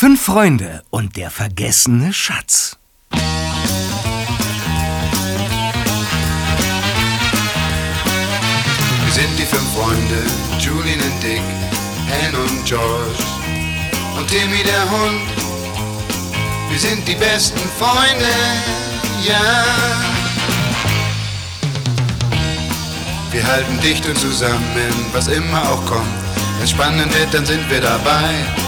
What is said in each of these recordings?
Fünf Freunde und der vergessene Schatz. Wir sind die fünf Freunde, Julian und Dick, Anne und George und Timmy der Hund. Wir sind die besten Freunde, ja. Wir halten dicht und zusammen, was immer auch kommt. Wenn's spannend wird, dann sind wir dabei.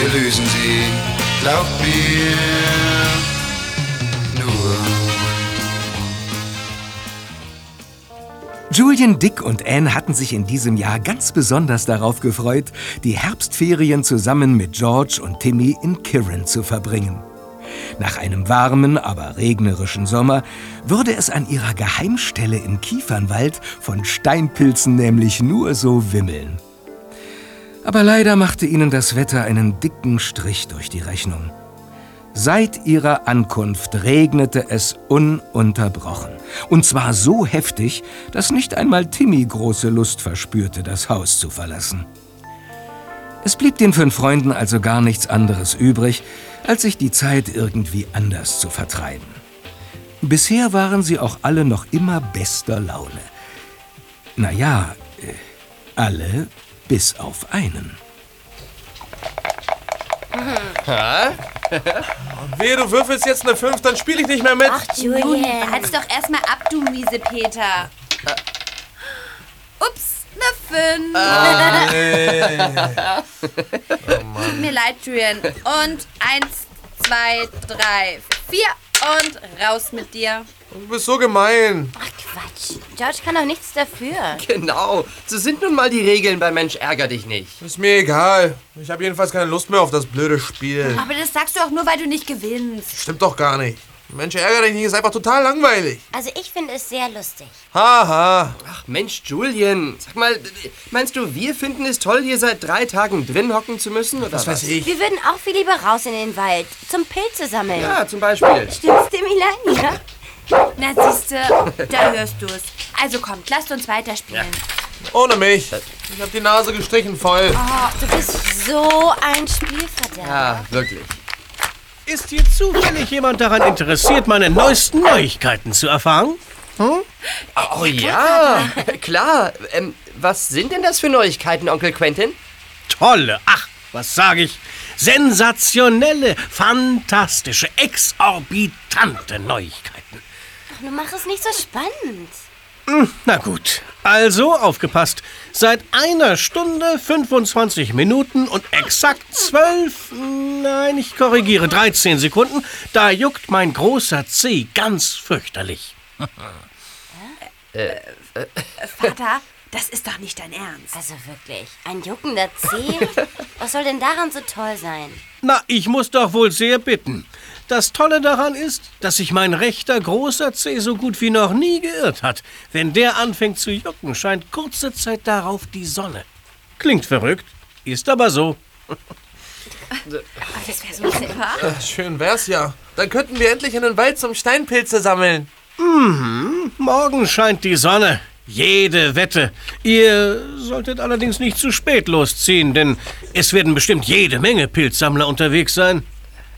wir lösen sie, glaubt mir. Julian, Dick und Anne hatten sich in diesem Jahr ganz besonders darauf gefreut, die Herbstferien zusammen mit George und Timmy in Kirin zu verbringen. Nach einem warmen, aber regnerischen Sommer würde es an ihrer Geheimstelle im Kiefernwald von Steinpilzen nämlich nur so wimmeln. Aber leider machte ihnen das Wetter einen dicken Strich durch die Rechnung. Seit ihrer Ankunft regnete es ununterbrochen. Und zwar so heftig, dass nicht einmal Timmy große Lust verspürte, das Haus zu verlassen. Es blieb den fünf Freunden also gar nichts anderes übrig, als sich die Zeit irgendwie anders zu vertreiben. Bisher waren sie auch alle noch immer bester Laune. Naja, äh, alle bis auf einen. Ha? Wehe, du würfelst jetzt eine 5, dann spiele ich nicht mehr mit. Ach, Julian. Halt's doch erstmal ab, du miese Peter. Ups, eine 5. Tut mir leid, Julian. Und eins, zwei, drei, vier und raus mit dir. Du bist so gemein. Quatsch. George kann doch nichts dafür. Genau. So sind nun mal die Regeln bei Mensch ärger dich nicht. Ist mir egal. Ich habe jedenfalls keine Lust mehr auf das blöde Spiel. Aber das sagst du auch nur, weil du nicht gewinnst. Stimmt doch gar nicht. Mensch ärger dich nicht ist einfach total langweilig. Also ich finde es sehr lustig. Haha. Ach Mensch, Julian. Sag mal, meinst du, wir finden es toll, hier seit drei Tagen drin hocken zu müssen? Oder Was weiß ich. Wir würden auch viel lieber raus in den Wald zum Pilze sammeln. Ja, zum Beispiel. Stimmt's dem Milani, ja? Na, siehste, da hörst du's. Also kommt, lasst uns weiterspielen. Ohne mich. Ich habe die Nase gestrichen voll. Oh, du bist so ein Spielverderber. Ja, wirklich. Ist hier zufällig jemand daran interessiert, meine neuesten Neuigkeiten zu erfahren? Hm? Oh ja, klar. Ähm, was sind denn das für Neuigkeiten, Onkel Quentin? Tolle, ach, was sage ich? Sensationelle, fantastische, exorbitante Neuigkeiten. Ach, nun mach es nicht so spannend. Hm, Na gut, also aufgepasst. Seit einer Stunde, 25 Minuten und exakt 12, nein, ich korrigiere, 13 Sekunden, da juckt mein großer Zeh ganz fürchterlich. Äh, Vater, das ist doch nicht dein Ernst. Also wirklich, ein juckender Zeh? Was soll denn daran so toll sein? Na, ich muss doch wohl sehr bitten. Das Tolle daran ist, dass sich mein rechter großer Zeh so gut wie noch nie geirrt hat. Wenn der anfängt zu jucken, scheint kurze Zeit darauf die Sonne. Klingt verrückt, ist aber so. Das wäre so super. Äh, schön wär's ja. Dann könnten wir endlich in den Wald zum Steinpilze sammeln. Mhm, morgen scheint die Sonne. Jede Wette. Ihr solltet allerdings nicht zu spät losziehen, denn es werden bestimmt jede Menge Pilzsammler unterwegs sein.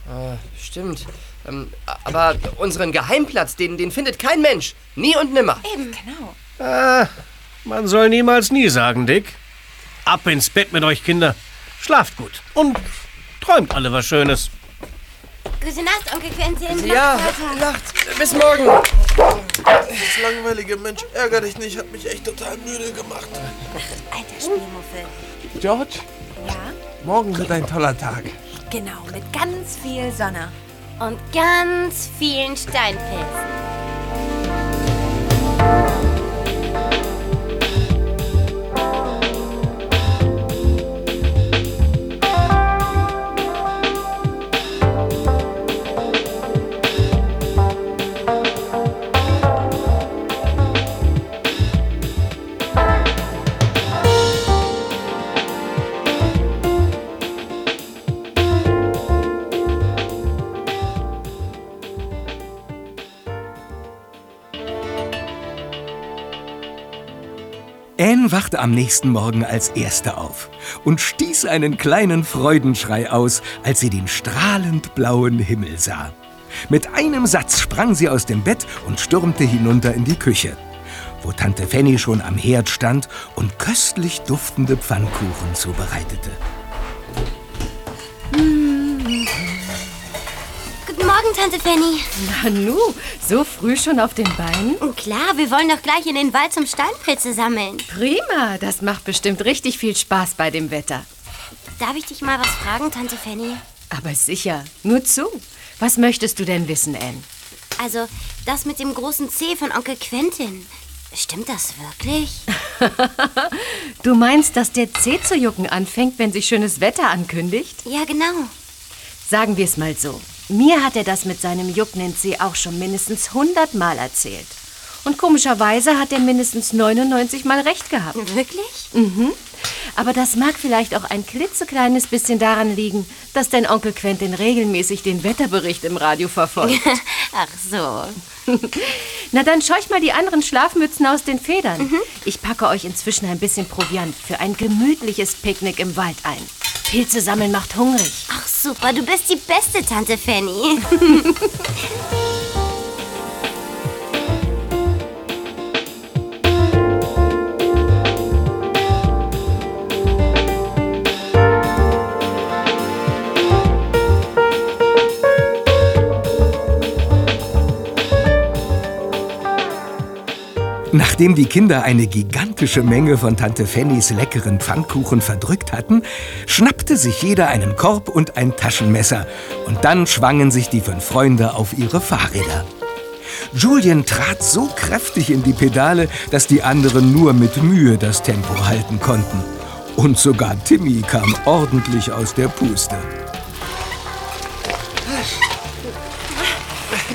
Äh, stimmt. Ähm, aber unseren Geheimplatz, den, den findet kein Mensch. Nie und nimmer. Eben, genau. Ah, man soll niemals nie sagen, Dick. Ab ins Bett mit euch, Kinder. Schlaft gut und träumt alle was Schönes. Gute Nacht, Onkel Quentin. Ja, Nacht. Bis morgen. Das langweilige Mensch ärger dich nicht hat mich echt total müde gemacht. Alter Spielmuffel. George, Ja, morgen wird ein toller Tag. Genau, mit ganz viel Sonne. Und ganz vielen Steinpilzen. Anne wachte am nächsten Morgen als Erste auf und stieß einen kleinen Freudenschrei aus, als sie den strahlend blauen Himmel sah. Mit einem Satz sprang sie aus dem Bett und stürmte hinunter in die Küche, wo Tante Fanny schon am Herd stand und köstlich duftende Pfannkuchen zubereitete. Tante Fanny. Nanu, so früh schon auf den Beinen? Klar, wir wollen doch gleich in den Wald zum Steinpilze sammeln. Prima, das macht bestimmt richtig viel Spaß bei dem Wetter. Darf ich dich mal was fragen, Tante Fanny? Aber sicher, nur zu. Was möchtest du denn wissen, Anne? Also, das mit dem großen C von Onkel Quentin. Stimmt das wirklich? Du meinst, dass der Zeh zu jucken anfängt, wenn sich schönes Wetter ankündigt? Ja, genau. Sagen wir es mal so. Mir hat er das mit seinem juckenden Zeh auch schon mindestens 100 Mal erzählt. Und komischerweise hat er mindestens 99 Mal recht gehabt. Wirklich? Mhm. Aber das mag vielleicht auch ein klitzekleines bisschen daran liegen, dass dein Onkel Quentin regelmäßig den Wetterbericht im Radio verfolgt. Ach so. Na dann scheuch mal die anderen Schlafmützen aus den Federn. Ich packe euch inzwischen ein bisschen Proviant für ein gemütliches Picknick im Wald ein. Pilze sammeln macht hungrig. Ach super, du bist die beste Tante Fanny. Nachdem die Kinder eine gigantische Menge von Tante Fannys leckeren Pfannkuchen verdrückt hatten, schnappte sich jeder einen Korb und ein Taschenmesser und dann schwangen sich die fünf Freunde auf ihre Fahrräder. Julian trat so kräftig in die Pedale, dass die anderen nur mit Mühe das Tempo halten konnten. Und sogar Timmy kam ordentlich aus der Puste.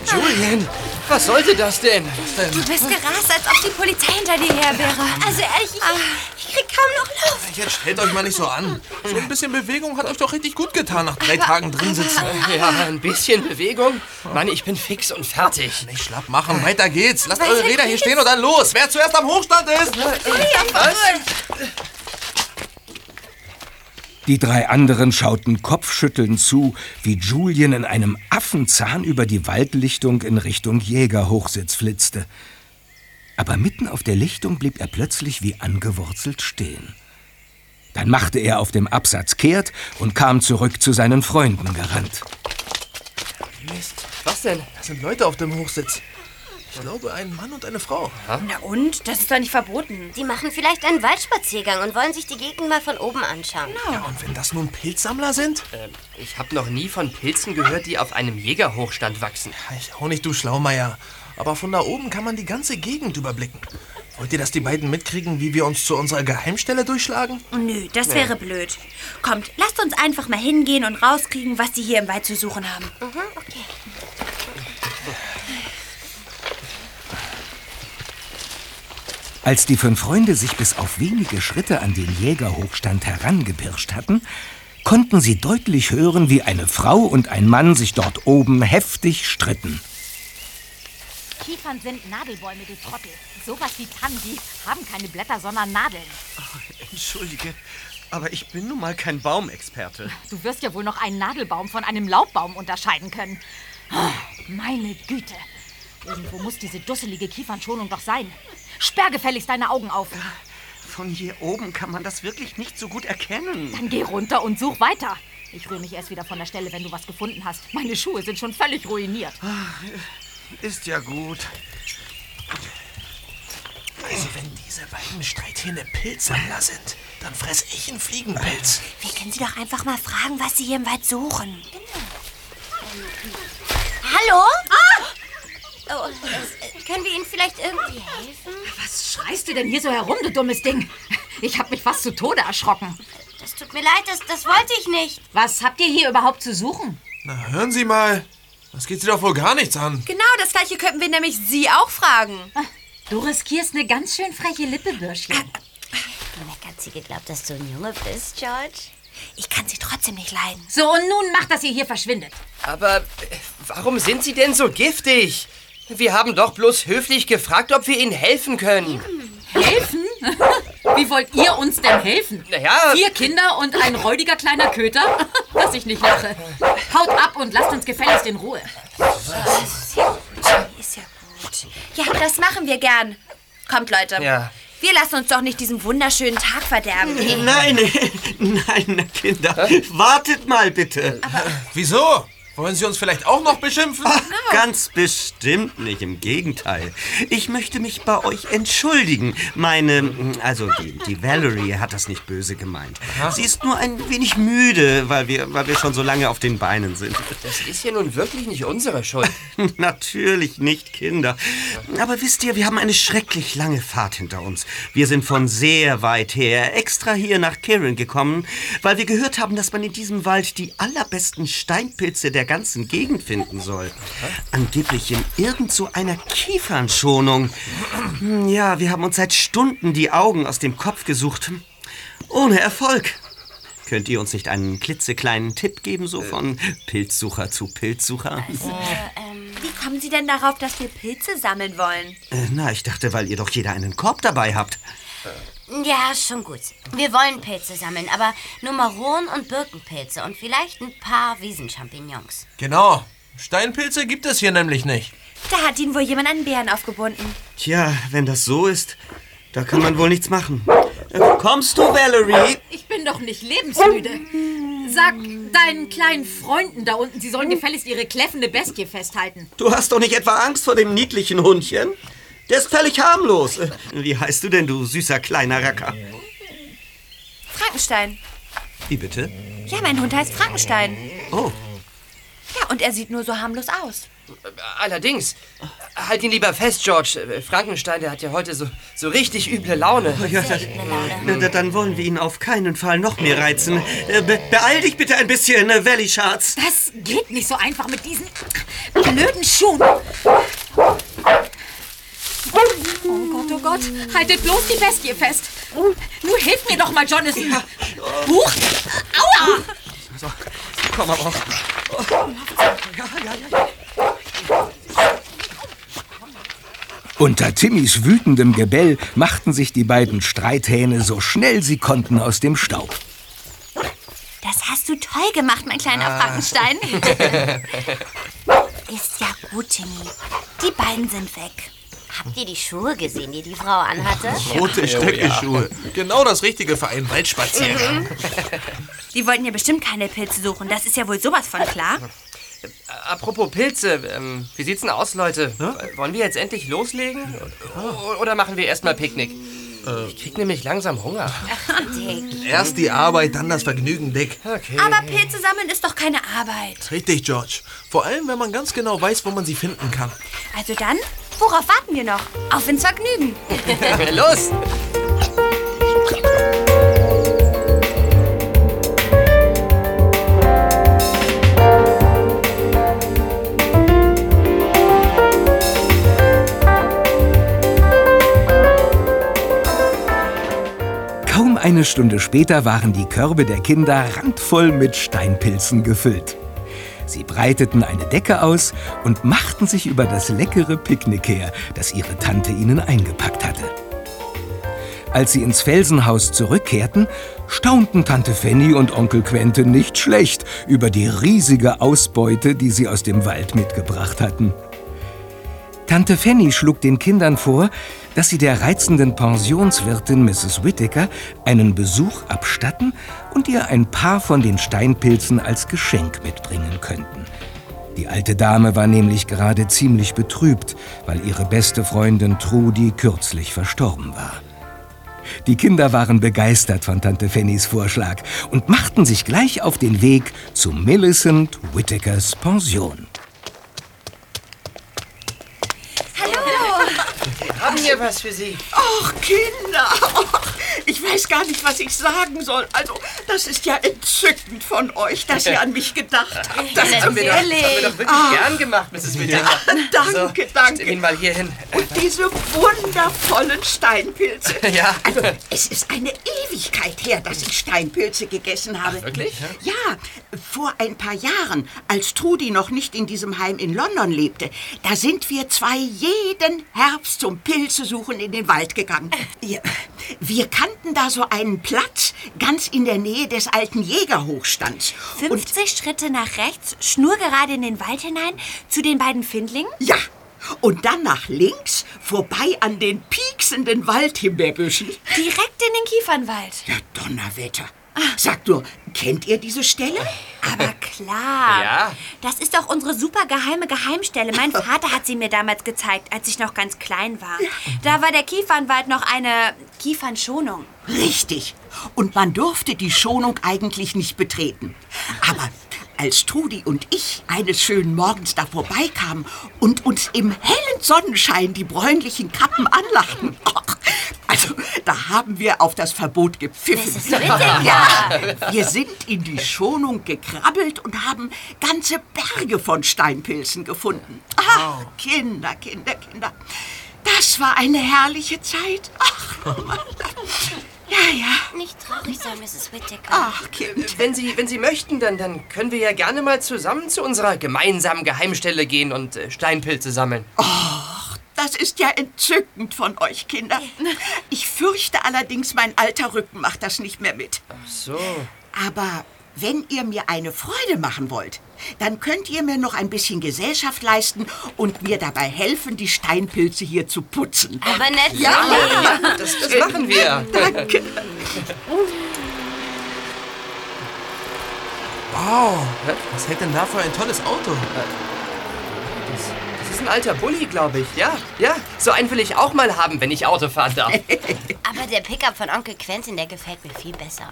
Julian, was sollte das denn? Du bist gerast, als ob die Polizei hinter dir her wäre. Also ehrlich, ich, ich krieg kaum noch Luft. Jetzt stellt euch mal nicht so an. So ein bisschen Bewegung hat euch doch richtig gut getan nach drei Tagen drin sitzen. Ja, ein bisschen Bewegung. Mann, ich bin fix und fertig. Nicht schlapp machen, weiter geht's. Lasst eure Räder hier stehen und dann los. Wer zuerst am Hochstand ist. Die drei anderen schauten kopfschüttelnd zu, wie Julian in einem Affenzahn über die Waldlichtung in Richtung Jägerhochsitz flitzte. Aber mitten auf der Lichtung blieb er plötzlich wie angewurzelt stehen. Dann machte er auf dem Absatz kehrt und kam zurück zu seinen Freunden gerannt. Mist, Was denn? da sind Leute auf dem Hochsitz. Ich glaube, ein Mann und eine Frau. Na und? Das ist doch nicht verboten. Die machen vielleicht einen Waldspaziergang und wollen sich die Gegend mal von oben anschauen. Ja, und wenn das nun Pilzsammler sind? Ähm, ich habe noch nie von Pilzen gehört, die auf einem Jägerhochstand wachsen. Ich auch nicht, du Schlaumeier. Aber von da oben kann man die ganze Gegend überblicken. Wollt ihr, dass die beiden mitkriegen, wie wir uns zu unserer Geheimstelle durchschlagen? Nö, das wäre blöd. Kommt, lasst uns einfach mal hingehen und rauskriegen, was die hier im Wald zu suchen haben. Als die fünf Freunde sich bis auf wenige Schritte an den Jägerhochstand herangepirscht hatten, konnten sie deutlich hören, wie eine Frau und ein Mann sich dort oben heftig stritten. Kiefern sind Nadelbäume, du Trottel. Sowas wie Tannen, die haben keine Blätter, sondern Nadeln. Entschuldige, aber ich bin nun mal kein Baumexperte. Du wirst ja wohl noch einen Nadelbaum von einem Laubbaum unterscheiden können. Oh, meine Güte. Irgendwo muss diese dusselige Kiefernschonung doch sein. Sperr gefälligst deine Augen auf. Von hier oben kann man das wirklich nicht so gut erkennen. Dann geh runter und such weiter. Ich rühre mich erst wieder von der Stelle, wenn du was gefunden hast. Meine Schuhe sind schon völlig ruiniert. Ist ja gut. Also, wenn diese beiden Streithähne Pilzsammler sind, dann fress ich einen Fliegenpilz. Wir können sie doch einfach mal fragen, was sie hier im Wald suchen. Hallo? Oh, äh, können wir Ihnen vielleicht irgendwie helfen? Was schreist du denn hier so herum, du dummes Ding? Ich hab mich fast zu Tode erschrocken. Das tut mir leid, das, das wollte ich nicht. Was habt ihr hier überhaupt zu suchen? Na, hören Sie mal. Das geht Sie doch wohl gar nichts an. Genau, das gleiche könnten wir nämlich Sie auch fragen. Du riskierst eine ganz schön freche Lippe, Bürschchen. Hat sie geglaubt, dass du ein Junge bist, George? Ich kann sie trotzdem nicht leiden. So, und nun macht, dass ihr hier verschwindet. Aber äh, warum sind Sie denn so giftig? Wir haben doch bloß höflich gefragt, ob wir Ihnen helfen können. Helfen? Wie wollt ihr uns denn helfen? Naja. Vier Kinder und ein räudiger kleiner Köter? Dass ich nicht lache. Haut ab und lasst uns gefälligst in Ruhe. Ist ja gut. Ja, das machen wir gern. Kommt, Leute. Ja. Wir lassen uns doch nicht diesen wunderschönen Tag verderben. Nein, nein, Kinder, wartet mal bitte. Wieso? Wollen Sie uns vielleicht auch noch beschimpfen? Ganz bestimmt nicht, im Gegenteil. Ich möchte mich bei euch entschuldigen. Meine, also die, die Valerie hat das nicht böse gemeint. Sie ist nur ein wenig müde, weil wir, weil wir schon so lange auf den Beinen sind. Das ist ja nun wirklich nicht unsere Schuld. Natürlich nicht, Kinder. Aber wisst ihr, wir haben eine schrecklich lange Fahrt hinter uns. Wir sind von sehr weit her extra hier nach Kirin gekommen, weil wir gehört haben, dass man in diesem Wald die allerbesten Steinpilze der ganzen Gegend finden soll. Angeblich in irgend so einer Kiefernschonung. Hm, Ja, wir haben uns seit Stunden die Augen aus dem Kopf gesucht. Ohne Erfolg. Könnt ihr uns nicht einen klitzekleinen Tipp geben, so von Pilzsucher zu Pilzsucher? Wie kommen Sie denn darauf, dass wir Pilze sammeln wollen? Äh, na, ich dachte, weil ihr doch jeder einen Korb dabei habt. Ja, schon gut. Wir wollen Pilze sammeln, aber nur Maronen und Birkenpilze und vielleicht ein paar Wiesenchampignons. Genau. Steinpilze gibt es hier nämlich nicht. Da hat Ihnen wohl jemand einen Bären aufgebunden. Tja, wenn das so ist, da kann man wohl nichts machen. Äh, Kommst du, Valerie? Ich bin doch nicht lebensmüde. Sag deinen kleinen Freunden da unten, sie sollen gefälligst ihre kläffende Bestie festhalten. Du hast doch nicht etwa Angst vor dem niedlichen Hundchen? Der ist völlig harmlos. Wie heißt du denn, du süßer kleiner Racker? Frankenstein. Wie bitte? Ja, mein Hund heißt Frankenstein. Oh, Ja, und er sieht nur so harmlos aus. Allerdings, halt ihn lieber fest, George. Frankenstein, der hat ja heute so, so richtig üble Laune. ja, das, na, da- dann wollen wir ihn auf keinen Fall noch mehr reizen. Äh, Be beeil dich bitte ein bisschen, äh, Valley Schatz. Das geht nicht so einfach mit diesen blöden Schuhen. Oh Gott, haltet bloß die Bestie fest. Nur hilf mir doch mal, Jonathan. Huch! Aua! Komm aber. Unter Timmys wütendem Gebell machten sich die beiden Streithähne so schnell sie konnten aus dem Staub. Das hast du toll gemacht, mein kleiner Ah. Frankenstein. Ist ja gut, Timmy. Die beiden sind weg. Habt ihr die Schuhe gesehen, die die Frau anhatte? Rote Stöckelschuhe. Genau das Richtige für einen Waldspaziergang. Die wollten ja bestimmt keine Pilze suchen. Das ist ja wohl sowas von klar. Apropos Pilze, ähm, wie sieht's denn aus, Leute? Wollen wir jetzt endlich loslegen? O- Oder machen wir erstmal Picknick? Ich krieg nämlich langsam Hunger. Erst die Arbeit, dann das Vergnügen, Dick. Okay. Aber Pilze sammeln ist doch keine Arbeit. Richtig, George. Vor allem, wenn man ganz genau weiß, wo man sie finden kann. Also dann, worauf warten wir noch? Auf ins Vergnügen. Los! Kaum eine Stunde später waren die Körbe der Kinder randvoll mit Steinpilzen gefüllt. Sie breiteten eine Decke aus und machten sich über das leckere Picknick her, das ihre Tante ihnen eingepackt hatte. Als sie ins Felsenhaus zurückkehrten, staunten Tante Fanny und Onkel Quentin nicht schlecht über die riesige Ausbeute, die sie aus dem Wald mitgebracht hatten. Tante Fanny schlug den Kindern vor, dass sie der reizenden Pensionswirtin Mrs. Whittaker einen Besuch abstatten und ihr ein paar von den Steinpilzen als Geschenk mitbringen könnten. Die alte Dame war nämlich gerade ziemlich betrübt, weil ihre beste Freundin Trudi kürzlich verstorben war. Die Kinder waren begeistert von Tante Fannys Vorschlag und machten sich gleich auf den Weg zu Millicent Whittakers Pension. Wir was für Sie? Ach, Kinder, ach, ich weiß gar nicht, was ich sagen soll. Also, das ist ja entzückend von euch, dass ihr an mich gedacht habt. Das haben wir, doch, das haben wir doch wirklich Ah. gern gemacht, Mrs. Whittaker. Danke, so, danke. Stell ihn mal hier hin. Und diese wundervollen Steinpilze. Ja. Also, es ist eine Ewigkeit her, dass ich Steinpilze gegessen habe. wirklich? Ja, vor ein paar Jahren, als Trudi noch nicht in diesem Heim in London lebte, da sind wir zwei jeden Herbst zum Pilze suchen in den Wald gegangen. Ihr, wir kannten da so einen Platz ganz in der Nähe des alten Jägerhochstands. 50 Schritte nach rechts, schnurgerade in den Wald hinein, zu den beiden Findlingen? Ja. Und dann nach links, vorbei an den pieksenden Waldhimbeerbüschen. Direkt in den Kiefernwald. Ja, Donnerwetter. Sagt nur, kennt ihr diese Stelle? Aber klar. Ja. Das ist doch unsere super geheime Geheimstelle. Mein Vater hat sie mir damals gezeigt, als ich noch ganz klein war. Da war der Kiefernwald noch eine Kiefernschonung. Richtig. Und man durfte die Schonung eigentlich nicht betreten. Aber als Trudi und ich eines schönen Morgens da vorbeikamen und uns im hellen Sonnenschein die bräunlichen Kappen anlachten, also da haben wir auf das Verbot gepfiffen. Mrs. Whittaker. wir sind in die Schonung gekrabbelt und haben ganze Berge von Steinpilzen gefunden. Ach, Kinder, Kinder, Kinder. Das war eine herrliche Zeit. Ach, Mann. Ja, ja. Nicht traurig sein, Mrs. Whittaker. Ach, Kind. Wenn Sie, wenn Sie möchten, dann, dann können wir ja gerne mal zusammen zu unserer gemeinsamen Geheimstelle gehen und äh, Steinpilze sammeln. Ach, das ist ja entzückend von euch, Kinder. Ich fürchte allerdings, mein alter Rücken macht das nicht mehr mit. Ach so. Aber wenn ihr mir eine Freude machen wollt, dann könnt ihr mir noch ein bisschen Gesellschaft leisten und mir dabei helfen, die Steinpilze hier zu putzen. Aber natürlich. Ja, Das, das machen wir. danke. Wow, was hält denn da für ein tolles Auto? Das ist ein alter Bulli, glaube ich. Ja, ja. So einen will ich auch mal haben, wenn ich Auto fahren darf. Aber der Pickup von Onkel Quentin, der gefällt mir viel besser.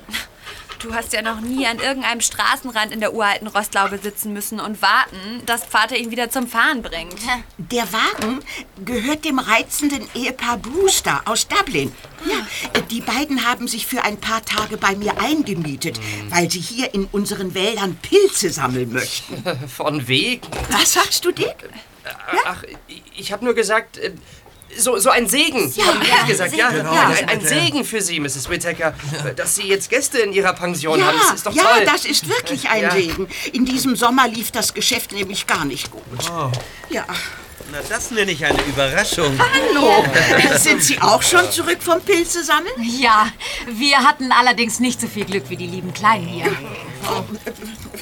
Du hast ja noch nie an irgendeinem Straßenrand in der uralten Rostlaube sitzen müssen und warten, dass Vater ihn wieder zum Fahren bringt. Der Wagen gehört dem reizenden Ehepaar Brewster aus Dublin. Ja, die beiden haben sich für ein paar Tage bei mir eingemietet, weil sie hier in unseren Wäldern Pilze sammeln möchten. Von wegen. Was sagst du, Dick? Ach, ich habe nur gesagt, äh, so, so ein Segen. Ja, hab ich gesagt, ja. Segen, ja. ja. Ein, ein Segen für Sie, Mrs. Whittaker, dass Sie jetzt Gäste in Ihrer Pension Ja, haben. Das ist doch ja, toll. das ist wirklich ein Ja. Segen. In diesem Sommer lief das Geschäft nämlich gar nicht gut. Ja. Na, das nenne ich eine Überraschung. Hallo. Sind Sie auch schon zurück vom Pilze sammeln? Ja, wir hatten allerdings nicht so viel Glück wie die lieben Kleinen hier.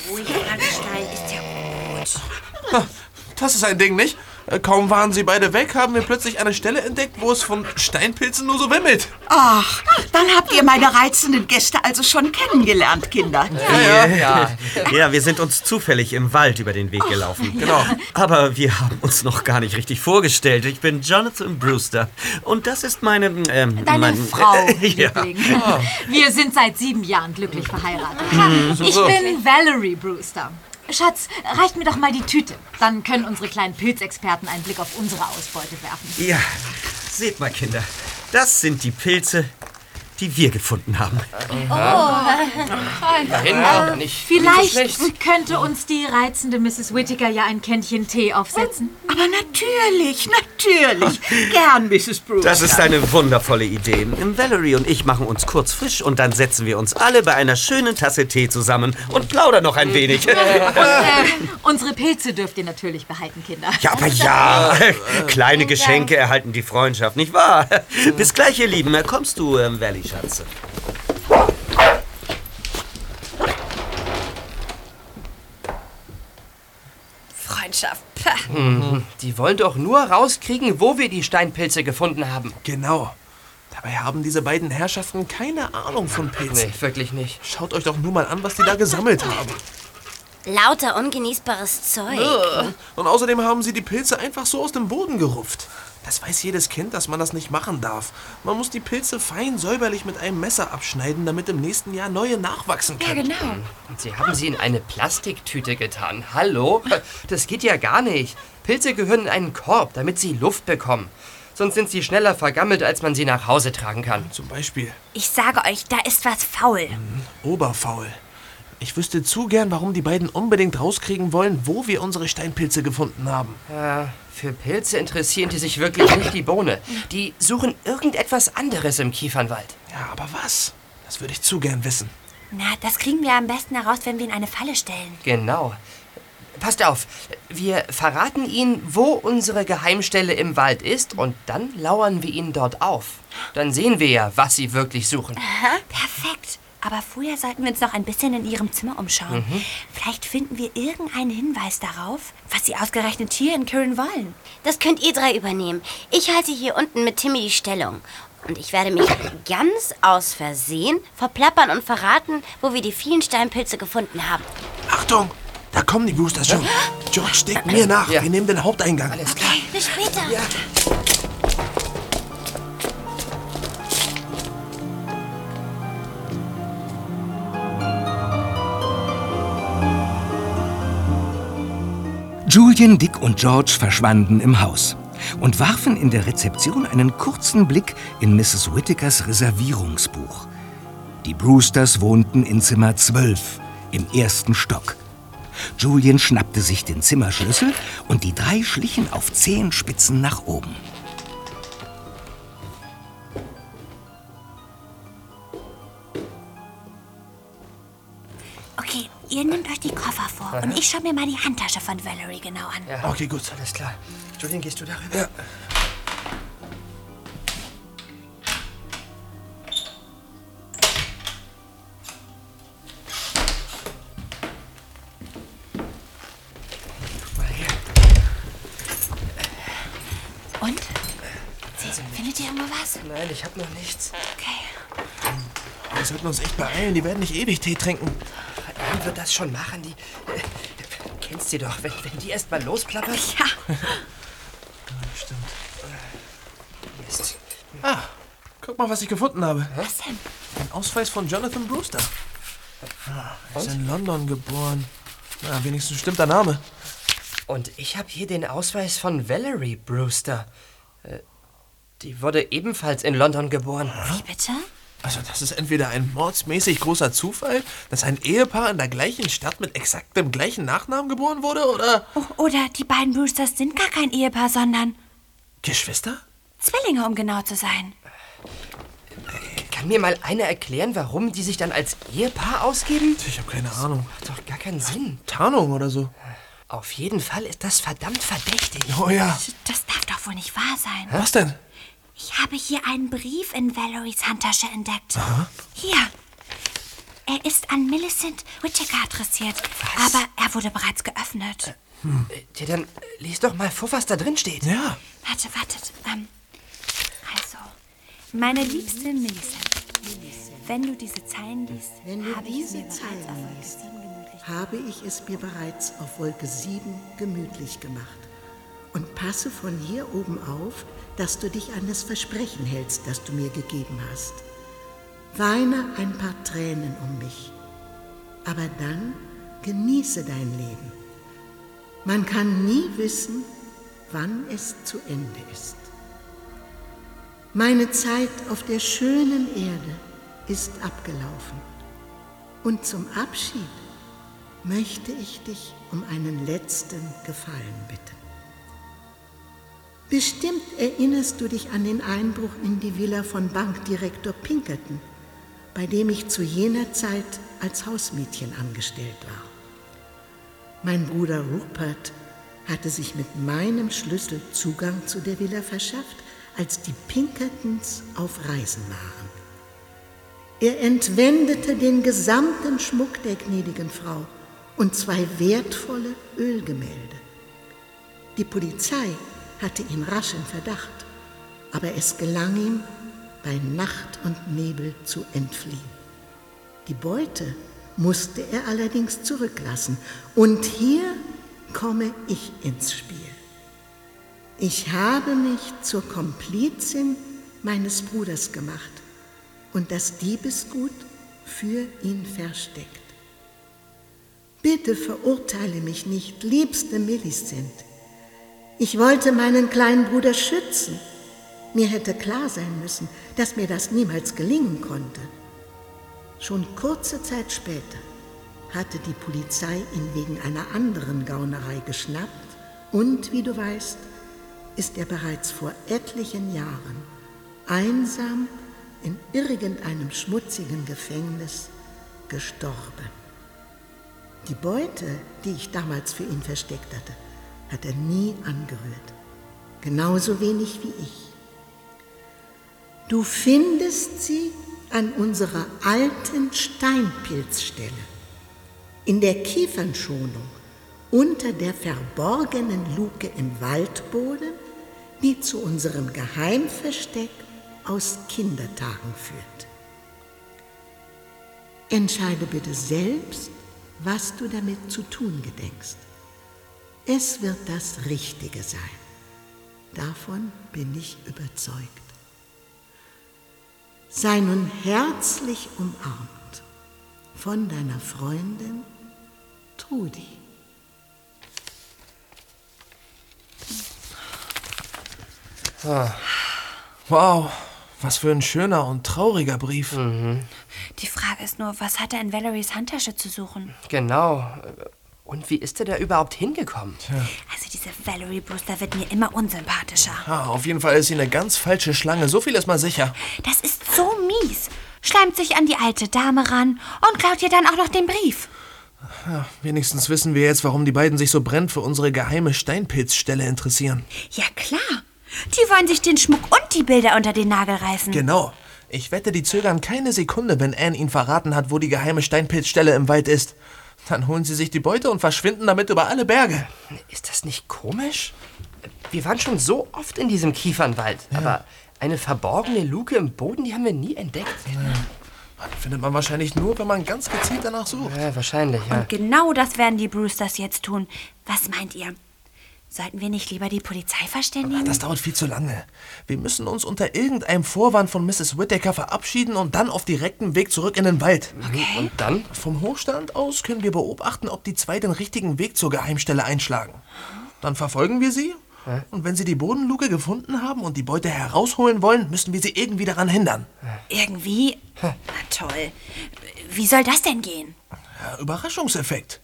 Ruhig, Frankenstein, ist ja gut. Das ist ein Ding, nicht? Äh, Kaum waren sie beide weg, haben wir plötzlich eine Stelle entdeckt, wo es von Steinpilzen nur so wimmelt. Ach, dann habt ihr meine reizenden Gäste also schon kennengelernt, Kinder. ja, ja. Ja, wir sind uns zufällig im Wald über den Weg gelaufen. Genau. Aber wir haben uns noch gar nicht richtig vorgestellt. Ich bin Jonathan Brewster. Und das ist meine... Ähm, Deine mein, Frau, ja. Liebling. Wir sind seit sieben Jahren glücklich verheiratet. So, Ich bin Valerie Brewster. Schatz, reicht mir doch mal die Tüte. Dann können unsere kleinen Pilzexperten einen Blick auf unsere Ausbeute werfen. Ja, seht mal, Kinder. Das sind die Pilze, die wir gefunden haben. Immerhin, aber nicht, nicht so Vielleicht schlecht. könnte uns die reizende Mrs. Whittaker ja ein Kännchen Tee aufsetzen. Aber natürlich, natürlich. Gern, Mrs. Bruce. Das ist eine wundervolle Idee. Valerie und ich machen uns kurz frisch und dann setzen wir uns alle bei einer schönen Tasse Tee zusammen und plaudern noch ein wenig. Äh, unsere Pilze dürft ihr natürlich behalten, Kinder. Ja, aber ja. Kleine Geschenke erhalten die Freundschaft, nicht wahr? Bis gleich, ihr Lieben. Kommst du, ähm, Valley, Schatz? Freundschaft. Pah. Die wollen doch nur rauskriegen, wo wir die Steinpilze gefunden haben. Genau. Dabei haben diese beiden Herrschaften keine Ahnung von Pilzen. Nee, wirklich nicht. Schaut euch doch nur mal an, was die da gesammelt haben. Lauter ungenießbares Zeug. Und außerdem haben sie die Pilze einfach so aus dem Boden gerupft. Das weiß jedes Kind, dass man das nicht machen darf. Man muss die Pilze fein säuberlich mit einem Messer abschneiden, damit im nächsten Jahr neue nachwachsen Ja, können. genau. Und Sie haben sie in eine Plastiktüte getan. Hallo? Das geht ja gar nicht. Pilze gehören in einen Korb, damit sie Luft bekommen. Sonst sind sie schneller vergammelt, als man sie nach Hause tragen kann. Zum Beispiel Ich sage euch, da ist was faul. Oberfaul. Ich wüsste zu gern, warum die beiden unbedingt rauskriegen wollen, wo wir unsere Steinpilze gefunden haben. Äh, für Pilze interessieren die sich wirklich nicht die Bohne. Die suchen irgendetwas anderes im Kiefernwald. Ja, aber was? Das würde ich zu gern wissen. Na, das kriegen wir am besten heraus, wenn wir in eine Falle stellen. Genau. passt auf. Wir verraten Ihnen, wo unsere Geheimstelle im Wald ist und dann lauern wir Ihnen dort auf. Dann sehen wir ja, was Sie wirklich suchen. Aha. Perfekt. Aber vorher sollten wir uns noch ein bisschen in Ihrem Zimmer umschauen. Mhm. Vielleicht finden wir irgendeinen Hinweis darauf, was Sie ausgerechnet hier in Kirin wollen. Das könnt ihr drei übernehmen. Ich halte hier unten mit Timmy die Stellung. Und ich werde mich ganz aus Versehen verplappern und verraten, wo wir die vielen Steinpilze gefunden haben. Achtung, da kommen die Boosters schon. George, steck mir nach. Wir nehmen den Haupteingang. Alles klar. Bis später. Julian, Dick und George verschwanden im Haus und warfen in der Rezeption einen kurzen Blick in Mrs. Whittakers Reservierungsbuch. Die Brewsters wohnten in Zimmer 12 im ersten Stock. Julian schnappte sich den Zimmerschlüssel und die drei schlichen auf Zehenspitzen nach oben. Ihr nehmt euch die Koffer vor Aha. und ich schaue mir mal die Handtasche von Valerie genau an. Ja. Okay, gut. Alles klar. Julian, gehst du darüber? Ja. Und? Findet ihr was? Nein, ich hab noch nichts. Okay. Wir sollten uns echt beeilen. Die werden nicht ewig Tee trinken. Wann wird das schon machen? Die. Äh, kennst sie doch, wenn, wenn die erst mal losplappert. Ja. Stimmt. Mist. Ah, guck mal, was ich gefunden habe. Was denn? Ein Ausweis von Jonathan Brewster. Ah, er ist in London geboren. Na, wenigstens stimmt der Name. Und ich habe hier den Ausweis von Valerie Brewster. Äh, Die wurde ebenfalls in London geboren. Wie bitte? Also, das ist entweder ein mordsmäßig großer Zufall, dass ein Ehepaar in der gleichen Stadt mit exakt dem gleichen Nachnamen geboren wurde, oder Oh, oder die beiden Brewsters sind gar kein Ehepaar, sondern Geschwister? Zwillinge, um genau zu sein. Kann mir mal einer erklären, warum die sich dann als Ehepaar ausgeben? Ich habe keine Ahnung. Macht doch gar keinen Sinn. Tarnung oder so. Auf jeden Fall ist das verdammt verdächtig. Oh ja. Das darf doch wohl nicht wahr sein. Was denn? Ich habe hier einen Brief in Valeries Handtasche entdeckt. Hier. Er ist an Millicent Whittaker adressiert, aber er wurde bereits geöffnet. Äh, Ja, dann äh, lies doch mal vor, was da drin steht. Ja. Warte, wartet. Ähm, also, meine liebste Millicent, wenn du diese Zeilen liest, Wenn du habe ich diese Zeilen liest, 7 gemütlich habe ich es mir bereits auf Wolke 7 gemütlich gemacht. Passe von hier oben auf, dass du dich an das Versprechen hältst, das du mir gegeben hast. Weine ein paar Tränen um mich, aber dann genieße dein Leben. Man kann nie wissen, wann es zu Ende ist. Meine Zeit auf der schönen Erde ist abgelaufen. Und zum Abschied möchte ich dich um einen letzten Gefallen bitten. Bestimmt erinnerst du dich an den Einbruch in die Villa von Bankdirektor Pinkerton, bei dem ich zu jener Zeit als Hausmädchen angestellt war. Mein Bruder Rupert hatte sich mit meinem Schlüssel Zugang zu der Villa verschafft, als die Pinkertons auf Reisen waren. Er entwendete den gesamten Schmuck der gnädigen Frau und zwei wertvolle Ölgemälde. Die Polizei hatte ihn rasch in Verdacht, aber es gelang ihm, bei Nacht und Nebel zu entfliehen. Die Beute musste er allerdings zurücklassen und hier komme ich ins Spiel. Ich habe mich zur Komplizin meines Bruders gemacht und das Diebesgut für ihn versteckt. Bitte verurteile mich nicht, liebste Millicent. Ich wollte meinen kleinen Bruder schützen. Mir hätte klar sein müssen, dass mir das niemals gelingen konnte. Schon kurze Zeit später hatte die Polizei ihn wegen einer anderen Gaunerei geschnappt und, wie du weißt, ist er bereits vor etlichen Jahren einsam in irgendeinem schmutzigen Gefängnis gestorben. Die Beute, die ich damals für ihn versteckt hatte, hat er nie angerührt. Genauso wenig wie ich. Du findest sie an unserer alten Steinpilzstelle, in der Kiefernschonung, unter der verborgenen Luke im Waldboden, die zu unserem Geheimversteck aus Kindertagen führt. Entscheide bitte selbst, was du damit zu tun gedenkst. Es wird das Richtige sein. Davon bin ich überzeugt. Sei nun herzlich umarmt von deiner Freundin Trudi. Ah. Wow, was für ein schöner und trauriger Brief. Die Frage ist nur, was hat er in Valeries Handtasche zu suchen? Genau. Und wie ist er da überhaupt hingekommen? Also diese Valerie Brewster wird mir immer unsympathischer. Ah, auf jeden Fall ist sie eine ganz falsche Schlange. So viel ist mal sicher. Das ist so mies. Schleimt sich an die alte Dame ran und klaut ihr dann auch noch den Brief. Ja, wenigstens wissen wir jetzt, warum die beiden sich so brennend für unsere geheime Steinpilzstelle interessieren. Ja klar. Die wollen sich den Schmuck und die Bilder unter den Nagel reißen. Genau. Ich wette, die zögern keine Sekunde, wenn Anne ihnen verraten hat, wo die geheime Steinpilzstelle im Wald ist. Dann holen sie sich die Beute und verschwinden damit über alle Berge. Ist das nicht komisch? Wir waren schon so oft in diesem Kiefernwald, aber eine verborgene Luke im Boden, die haben wir nie entdeckt. Findet man wahrscheinlich nur, wenn man ganz gezielt danach sucht. Ja, wahrscheinlich, ja. Und genau das werden die Brewsters jetzt tun. Was meint ihr? Sollten wir nicht lieber die Polizei verständigen? Das dauert viel zu lange. Wir müssen uns unter irgendeinem Vorwand von Mrs. Whittaker verabschieden und dann auf direktem Weg zurück in den Wald. Okay. Und dann? Vom Hochstand aus können wir beobachten, ob die zwei den richtigen Weg zur Geheimstelle einschlagen. Dann verfolgen wir sie. Und wenn sie die Bodenluke gefunden haben und die Beute herausholen wollen, müssen wir sie irgendwie daran hindern. Irgendwie? Na toll. Wie soll das denn gehen? Ja, Überraschungseffekt.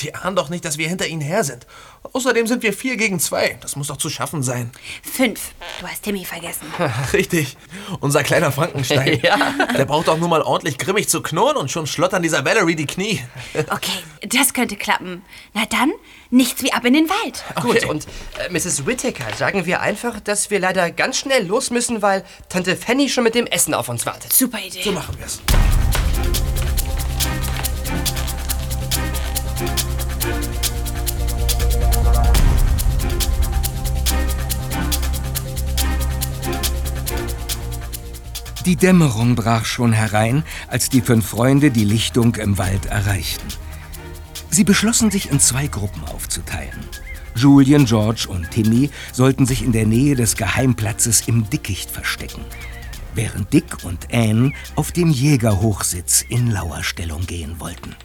Die ahnen doch nicht, dass wir hinter ihnen her sind. Außerdem sind wir vier gegen zwei. Das muss doch zu schaffen sein. Fünf. Du hast Timmy vergessen. Richtig. Unser kleiner Frankenstein. Ja. Der braucht doch nur mal ordentlich grimmig zu knurren und schon schlottern dieser Valerie die Knie. Okay, das könnte klappen. Na dann, nichts wie ab in den Wald. Gut, und äh, Mrs. Whittaker, sagen wir einfach, dass wir leider ganz schnell los müssen, weil Tante Fanny schon mit dem Essen auf uns wartet. Super Idee. So machen wir's. Die Dämmerung brach schon herein, als die fünf Freunde die Lichtung im Wald erreichten. Sie beschlossen, sich in zwei Gruppen aufzuteilen. Julian, George und Timmy sollten sich in der Nähe des Geheimplatzes im Dickicht verstecken, während Dick und Anne auf dem Jägerhochsitz in Lauerstellung gehen wollten.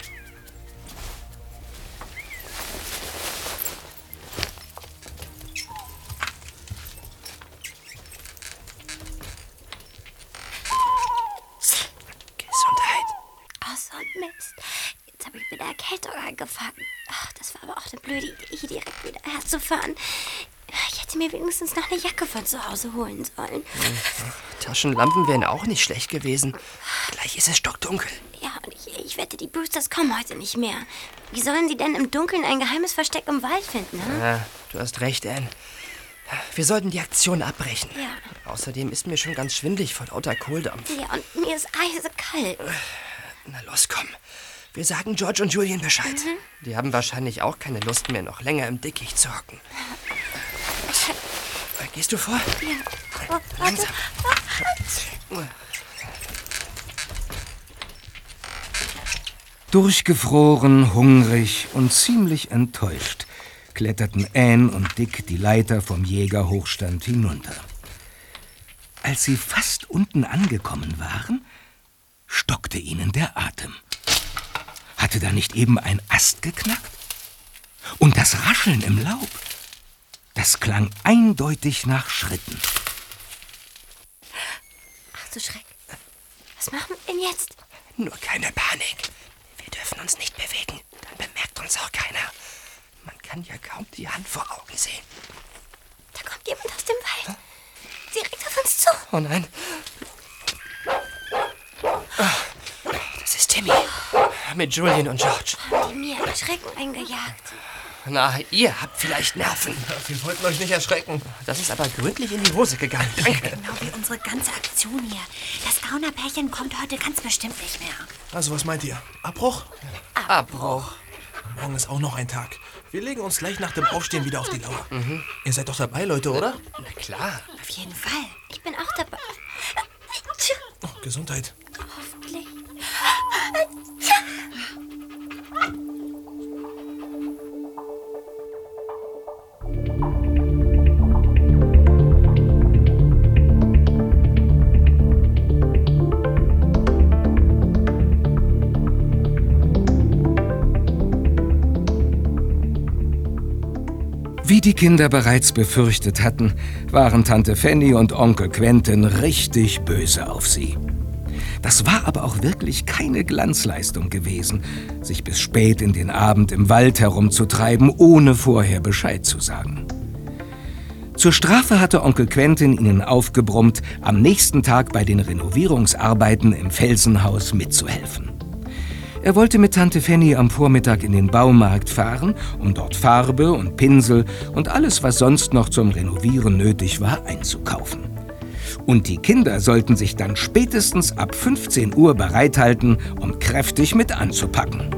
Erkältung angefangen. Ach, das war aber auch eine blöde Idee, direkt wieder herzufahren. Ich hätte mir wenigstens noch eine Jacke von zu Hause holen sollen. Taschenlampen wären auch nicht schlecht gewesen. Gleich ist es stockdunkel. Ja, und ich, ich wette, die Brewsters kommen heute nicht mehr. Wie sollen sie denn im Dunkeln ein geheimes Versteck im Wald finden, hm? Ja, du hast recht, Anne. Wir sollten die Aktion abbrechen. Ja. Außerdem ist mir schon ganz schwindlig vor lauter Kohldampf. Ja, und mir ist eisekalt. Na los, komm. Wir sagen George und Julian Bescheid. Die haben wahrscheinlich auch keine Lust mehr, noch länger im Dickicht zu hocken. Äh, Gehst du vor? Ja. Oh, warte. Langsam. Durchgefroren, hungrig und ziemlich enttäuscht kletterten Anne und Dick die Leiter vom Jägerhochstand hinunter. Als sie fast unten angekommen waren, stockte ihnen der Atem. Hatte da nicht eben ein Ast geknackt? Und das Rascheln im Laub, das klang eindeutig nach Schritten. Ach du Schreck. Was machen wir denn jetzt? Nur keine Panik. Wir dürfen uns nicht bewegen. Dann bemerkt uns auch keiner. Man kann ja kaum die Hand vor Augen sehen. Da kommt jemand aus dem Wald. Direkt auf uns zu. Oh nein. Das ist Timmy. mit Julian und George. Die mir Schrecken eingejagt. Na, ihr habt vielleicht Nerven. Wir wollten euch nicht erschrecken. Das ist aber gründlich in die Hose gegangen. Danke. Genau wie unsere ganze Aktion hier. Das Gaunerpärchen kommt heute ganz bestimmt nicht mehr. Also, was meint ihr? Abbruch? Abbruch. Morgen ist auch noch ein Tag. Wir legen uns gleich nach dem Aufstehen wieder auf die Lauer. Ihr seid doch dabei, Leute, oder? Na klar. Auf jeden Fall. Ich bin auch dabei. Oh, Gesundheit. Hoffentlich. Wie die Kinder bereits befürchtet hatten, waren Tante Fanny und Onkel Quentin richtig böse auf sie. Das war aber auch wirklich keine Glanzleistung gewesen, sich bis spät in den Abend im Wald herumzutreiben, ohne vorher Bescheid zu sagen. Zur Strafe hatte Onkel Quentin ihnen aufgebrummt, am nächsten Tag bei den Renovierungsarbeiten im Felsenhaus mitzuhelfen. Er wollte mit Tante Fanny am Vormittag in den Baumarkt fahren, um dort Farbe und Pinsel und alles, was sonst noch zum Renovieren nötig war, einzukaufen. Und die Kinder sollten sich dann spätestens ab 15 Uhr bereithalten, um kräftig mit anzupacken.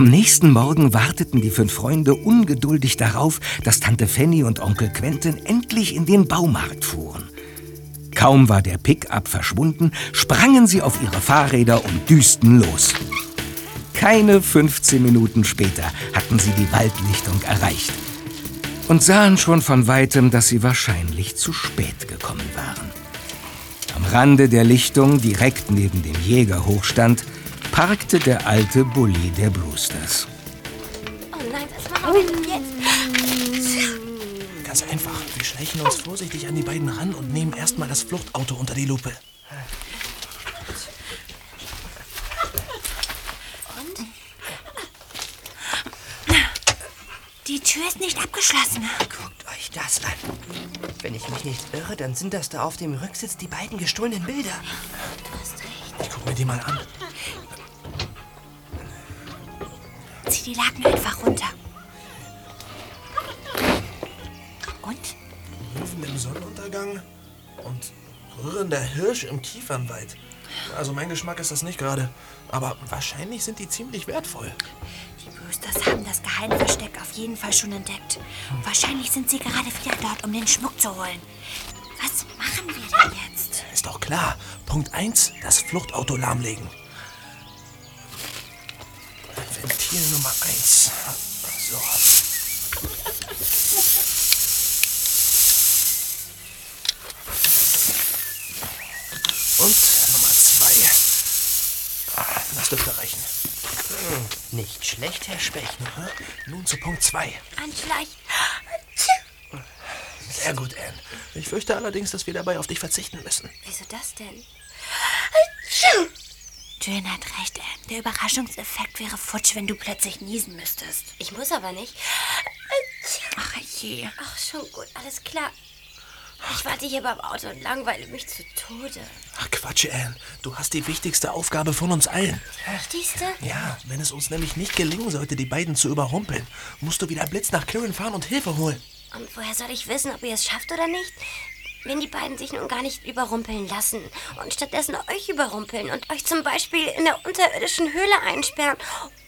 Am nächsten Morgen warteten die fünf Freunde ungeduldig darauf, dass Tante Fanny und Onkel Quentin endlich in den Baumarkt fuhren. Kaum war der Pickup verschwunden, sprangen sie auf ihre Fahrräder und düsten los. Keine 15 Minuten später hatten sie die Waldlichtung erreicht und sahen schon von weitem, dass sie wahrscheinlich zu spät gekommen waren. Am Rande der Lichtung, direkt neben dem Jägerhochstand, parkte der alte Bulli der Brewsters. Oh nein, was machen wir denn jetzt? Ganz einfach. Wir schleichen uns vorsichtig an die beiden ran und nehmen erstmal das Fluchtauto unter die Lupe. Die Tür ist nicht abgeschlossen. Guckt euch das an. Wenn ich mich nicht irre, dann sind das da auf dem Rücksitz die beiden gestohlenen Bilder. Ich guck mir die mal an. Die Laken einfach runter. Und? Löwen im Sonnenuntergang und rührender Hirsch im Kiefernwald. Also mein Geschmack ist das nicht gerade. Aber wahrscheinlich sind die ziemlich wertvoll. Die Brewsters haben das Geheimversteck auf jeden Fall schon entdeckt. Wahrscheinlich sind sie gerade wieder dort, um den Schmuck zu holen. Was machen wir denn jetzt? Ist doch klar. Punkt 1, das Fluchtauto lahmlegen. Ventil Nummer 1. So. Und Nummer 2. Das dürfte reichen. Nicht schlecht, Herr Specht. Nun zu Punkt 2. Anschleich. Sehr gut, Anne. Ich fürchte allerdings, dass wir dabei auf dich verzichten müssen. Wieso das denn? Jane hat recht, Anne. Der Überraschungseffekt wäre futsch, wenn du plötzlich niesen müsstest. Ich muss aber nicht. Ach je. Ach, schon gut, alles klar. Ich warte hier beim Auto und langweile mich zu Tode. Ach Quatsch, Anne. Du hast die wichtigste Aufgabe von uns allen. Wichtigste? Ja, wenn es uns nämlich nicht gelingen sollte, die beiden zu überrumpeln, musst du wieder Blitz nach Kirin fahren und Hilfe holen. Und woher soll ich wissen, ob ihr es schafft oder nicht? Wenn die beiden sich nun gar nicht überrumpeln lassen und stattdessen euch überrumpeln und euch zum Beispiel in der unterirdischen Höhle einsperren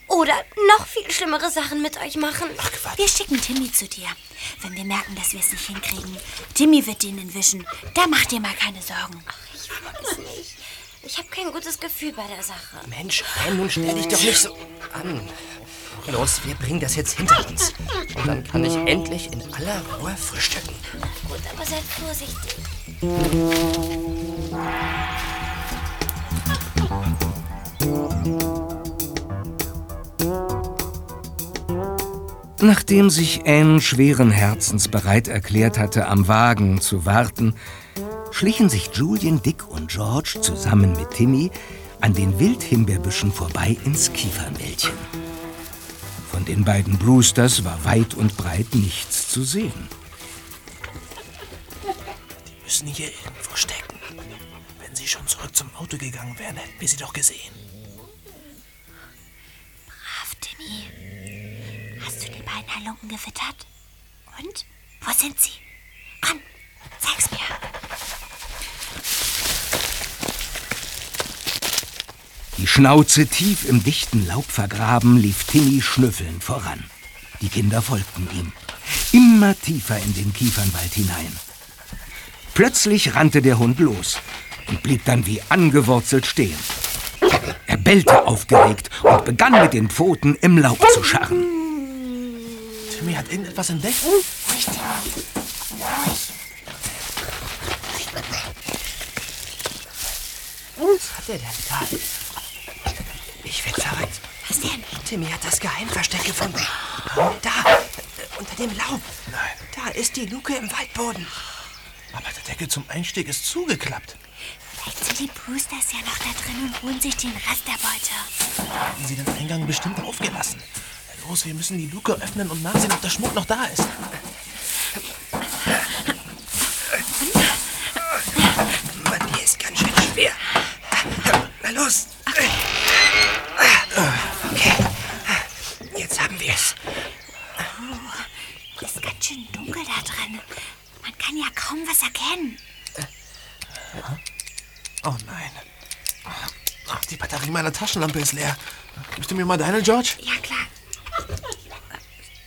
oder noch viel schlimmere Sachen mit euch machen. Wir schicken Timmy zu dir, wenn wir merken, dass wir es nicht hinkriegen. Timmy wird den entwischen. Da macht dir mal keine Sorgen. Ich weiß nicht. Ich habe kein gutes Gefühl bei der Sache. Mensch, Anne, nun stell dich doch nicht so an. Los, wir bringen das jetzt hinter uns. Und dann kann ich endlich in aller Ruhe frühstücken. Gut, aber seid vorsichtig. Nachdem sich Anne schweren Herzens bereit erklärt hatte, am Wagen zu warten, schlichen sich Julian, Dick und George zusammen mit Timmy an den Wildhimbeerbüschen vorbei ins Kiefernwäldchen. Von Von den beiden Brewsters war weit und breit nichts zu sehen. Die müssen hier irgendwo stecken. Wenn sie schon zurück zum Auto gegangen wären, hätten wir sie doch gesehen. Brav, Timmy. Hast du die beiden Halunken gewittert? Und? Wo sind sie? Komm, zeig's mir. Die Schnauze tief im dichten Laub vergraben, lief Timmy schnüffelnd voran. Die Kinder folgten ihm. Immer tiefer in den Kiefernwald hinein. Plötzlich rannte der Hund los und blieb dann wie angewurzelt stehen. Er bellte aufgeregt und begann mit den Pfoten im Laub zu scharren. Timmy hat irgendetwas entdeckt. Was hat er denn da? Ich werd verrückt. Was denn? Timmy hat das Geheimversteck gefunden. Da, äh, unter dem Laub. Nein. Da ist die Luke im Waldboden. Aber der Deckel zum Einstieg ist zugeklappt. Vielleicht sind die Brewsters ja noch da drin und holen sich den Rest der Beute. Haben sie den Eingang bestimmt aufgelassen. Los, wir müssen die Luke öffnen und nachsehen, ob der Schmuck noch da ist. Mann, die ist ganz schön schwer. Na los. Okay. Jetzt haben wir es. Ist ganz schön dunkel da drin. Man kann ja kaum was erkennen. Oh nein. Ach, die Batterie meiner Taschenlampe ist leer. Gibst du mir mal deine, George? Ja, klar.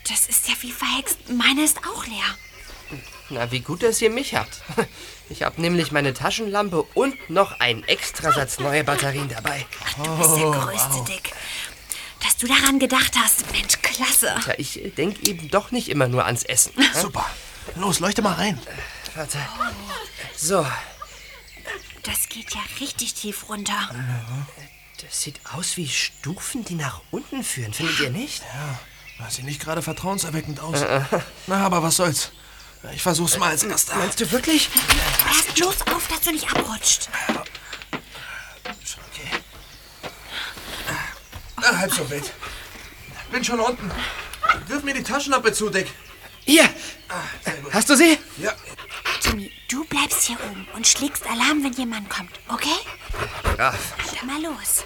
Das ist ja wie verhext. Meine ist auch leer. Na, wie gut, dass ihr mich habt. Ich habe nämlich meine Taschenlampe und noch einen Extrasatz neue Batterien dabei. Du bist der größte Dick. Dass du daran gedacht hast. Mensch, klasse. Ja, ich denke eben doch nicht immer nur ans Essen. Super. Los, leuchte mal rein. Warte. So, Das geht ja richtig tief runter. Das sieht aus wie Stufen, die nach unten führen, findet ihr nicht? Ja, das sieht nicht gerade vertrauenserweckend aus. Na, aber was soll's. Ich versuch's mal als erster. Meinst du wirklich? Pass bloß auf, dass du nicht abrutscht. Okay. Ah, halb so wild. Bin schon unten. Wirf mir die Taschenlampe zu, Dick. Hier! Hast du sie? Ja. Timmy, du bleibst hier oben und schlägst Alarm, wenn jemand kommt, okay? Brav. Dann mal los.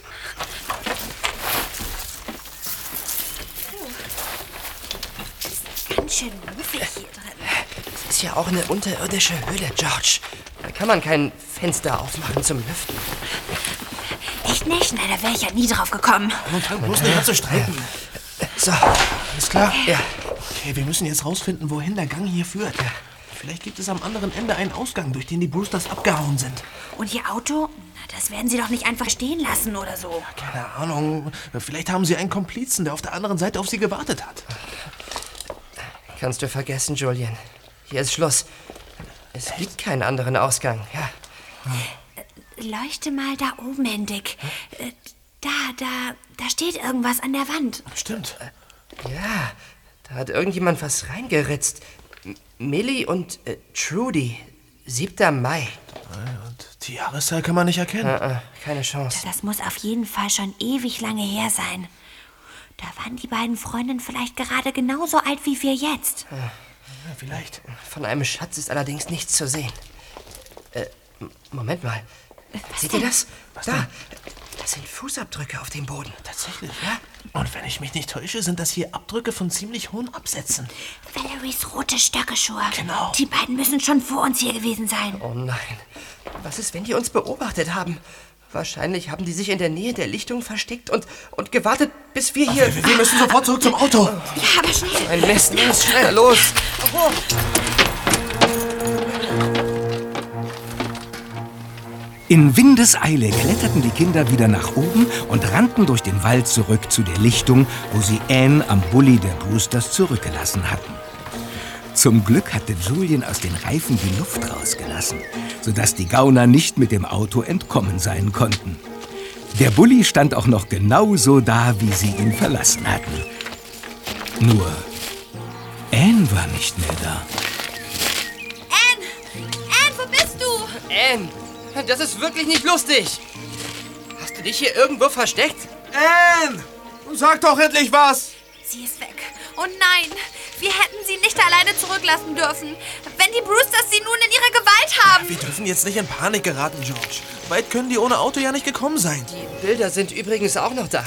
Ist Ganz schön muffig hier drin. Das ist ja auch eine unterirdische Höhle, George. Da kann man kein Fenster aufmachen zum Lüften. Echt nicht? Na, da wäre ich ja nie drauf gekommen. Und fang bloß nicht an zu streiten. So, Alles klar? ja. Okay, wir müssen jetzt rausfinden, wohin der Gang hier führt. Vielleicht gibt es am anderen Ende einen Ausgang, durch den die Brewsters abgehauen sind. Und ihr Auto? Das werden sie doch nicht einfach stehen lassen oder so. Keine Ahnung. Vielleicht haben sie einen Komplizen, der auf der anderen Seite auf sie gewartet hat. Kannst du vergessen, Julian. Hier ist Schluss. Es gibt keinen anderen Ausgang. Ja. Leuchte mal da oben hin, Dick. Äh, Da, da, da steht irgendwas an der Wand. Stimmt. Ja, da hat irgendjemand was reingeritzt. Millie und äh, Trudy. 7. Mai. Die Jahreszeit kann man nicht erkennen. Äh, äh, keine Chance. Das muss auf jeden Fall schon ewig lange her sein. Da waren die beiden Freundinnen vielleicht gerade genauso alt wie wir jetzt. Ja, vielleicht. Von einem Schatz ist allerdings nichts zu sehen. Äh, Moment mal. Seht ihr denn? das? da. Das sind Fußabdrücke auf dem Boden. Tatsächlich, ja. Und wenn ich mich nicht täusche, sind das hier Abdrücke von ziemlich hohen Absätzen. Valerys rote Stöckelschuhe. Genau. Die beiden müssen schon vor uns hier gewesen sein. Oh nein. Was ist, wenn die uns beobachtet haben? Wahrscheinlich haben die sich in der Nähe der Lichtung versteckt und, und gewartet, bis wir hier... Wir, wir müssen sofort zurück zum Auto. Ja, aber schnell. Ein Mist, los, schneller, los! In Windeseile kletterten die Kinder wieder nach oben und rannten durch den Wald zurück zu der Lichtung, wo sie Anne am Bulli der Brewsters zurückgelassen hatten. Zum Glück hatte Julian aus den Reifen die Luft rausgelassen, sodass die Gauner nicht mit dem Auto entkommen sein konnten. Der Bulli stand auch noch genauso da, wie sie ihn verlassen hatten. Nur Anne war nicht mehr da. Anne! Anne, wo bist du? Anne, das ist wirklich nicht lustig. Hast du dich hier irgendwo versteckt? Anne! Sag doch endlich was! Sie ist weg. Oh nein, wir hätten sie nicht alleine zurücklassen dürfen. Wenn die Brewsters sie nun in ihrer Gewalt haben. Wir dürfen jetzt nicht in Panik geraten, George. Weit können die ohne Auto ja nicht gekommen sein. Die Bilder sind übrigens auch noch da.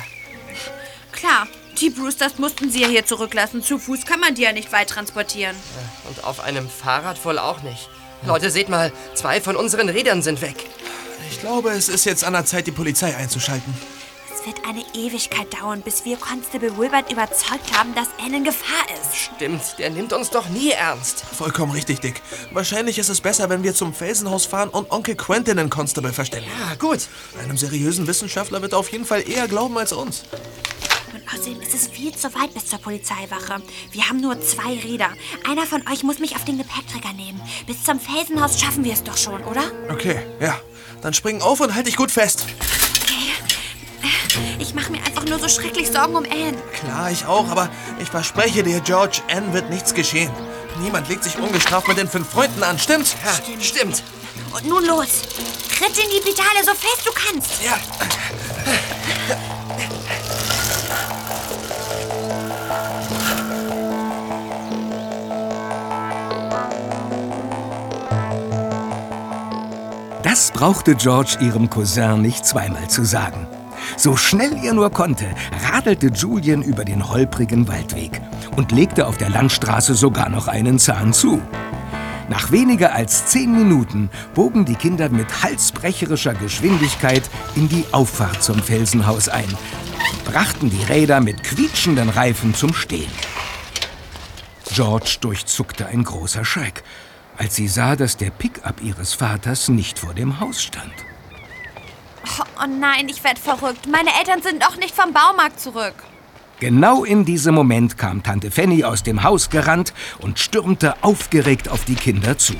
Klar, die Brewsters mussten sie ja hier zurücklassen. Zu Fuß kann man die ja nicht weit transportieren. Und auf einem Fahrrad wohl auch nicht. Leute, seht mal, zwei von unseren Rädern sind weg. Ich glaube, es ist jetzt an der Zeit, die Polizei einzuschalten. Es wird eine Ewigkeit dauern, bis wir Constable Wilbert überzeugt haben, dass Anne in Gefahr ist. Stimmt, der nimmt uns doch nie ernst. Vollkommen richtig, Dick. Wahrscheinlich ist es besser, wenn wir zum Felsenhaus fahren und Onkel Quentin den Constable verständigen. Ja, gut. Einem seriösen Wissenschaftler wird er auf jeden Fall eher glauben als uns. Und außerdem ist es viel zu weit bis zur Polizeiwache. Wir haben nur zwei Räder. Einer von euch muss mich auf den Gepäckträger nehmen. Bis zum Felsenhaus schaffen wir es doch schon, oder? Okay, ja. Dann spring auf und halt dich gut fest. Ich mache mir einfach nur so schrecklich Sorgen um Anne. Klar, ich auch, aber ich verspreche dir, George, Anne wird nichts geschehen. Niemand legt sich ungestraft mit den fünf Freunden an, stimmt's? Ja, stimmt. Und nun los. Tritt in die Pedale so fest du kannst. Ja. Das brauchte George ihrem Cousin nicht zweimal zu sagen. So schnell er nur konnte, radelte Julian über den holprigen Waldweg und legte auf der Landstraße sogar noch einen Zahn zu. Nach weniger als zehn Minuten bogen die Kinder mit halsbrecherischer Geschwindigkeit in die Auffahrt zum Felsenhaus ein, brachten die Räder mit quietschenden Reifen zum Stehen. George durchzuckte ein großer Schreck, als sie sah, dass der Pickup ihres Vaters nicht vor dem Haus stand. Oh, oh nein, ich werde verrückt. Meine Eltern sind noch nicht vom Baumarkt zurück. Genau in diesem Moment kam Tante Fanny aus dem Haus gerannt und stürmte aufgeregt auf die Kinder zu.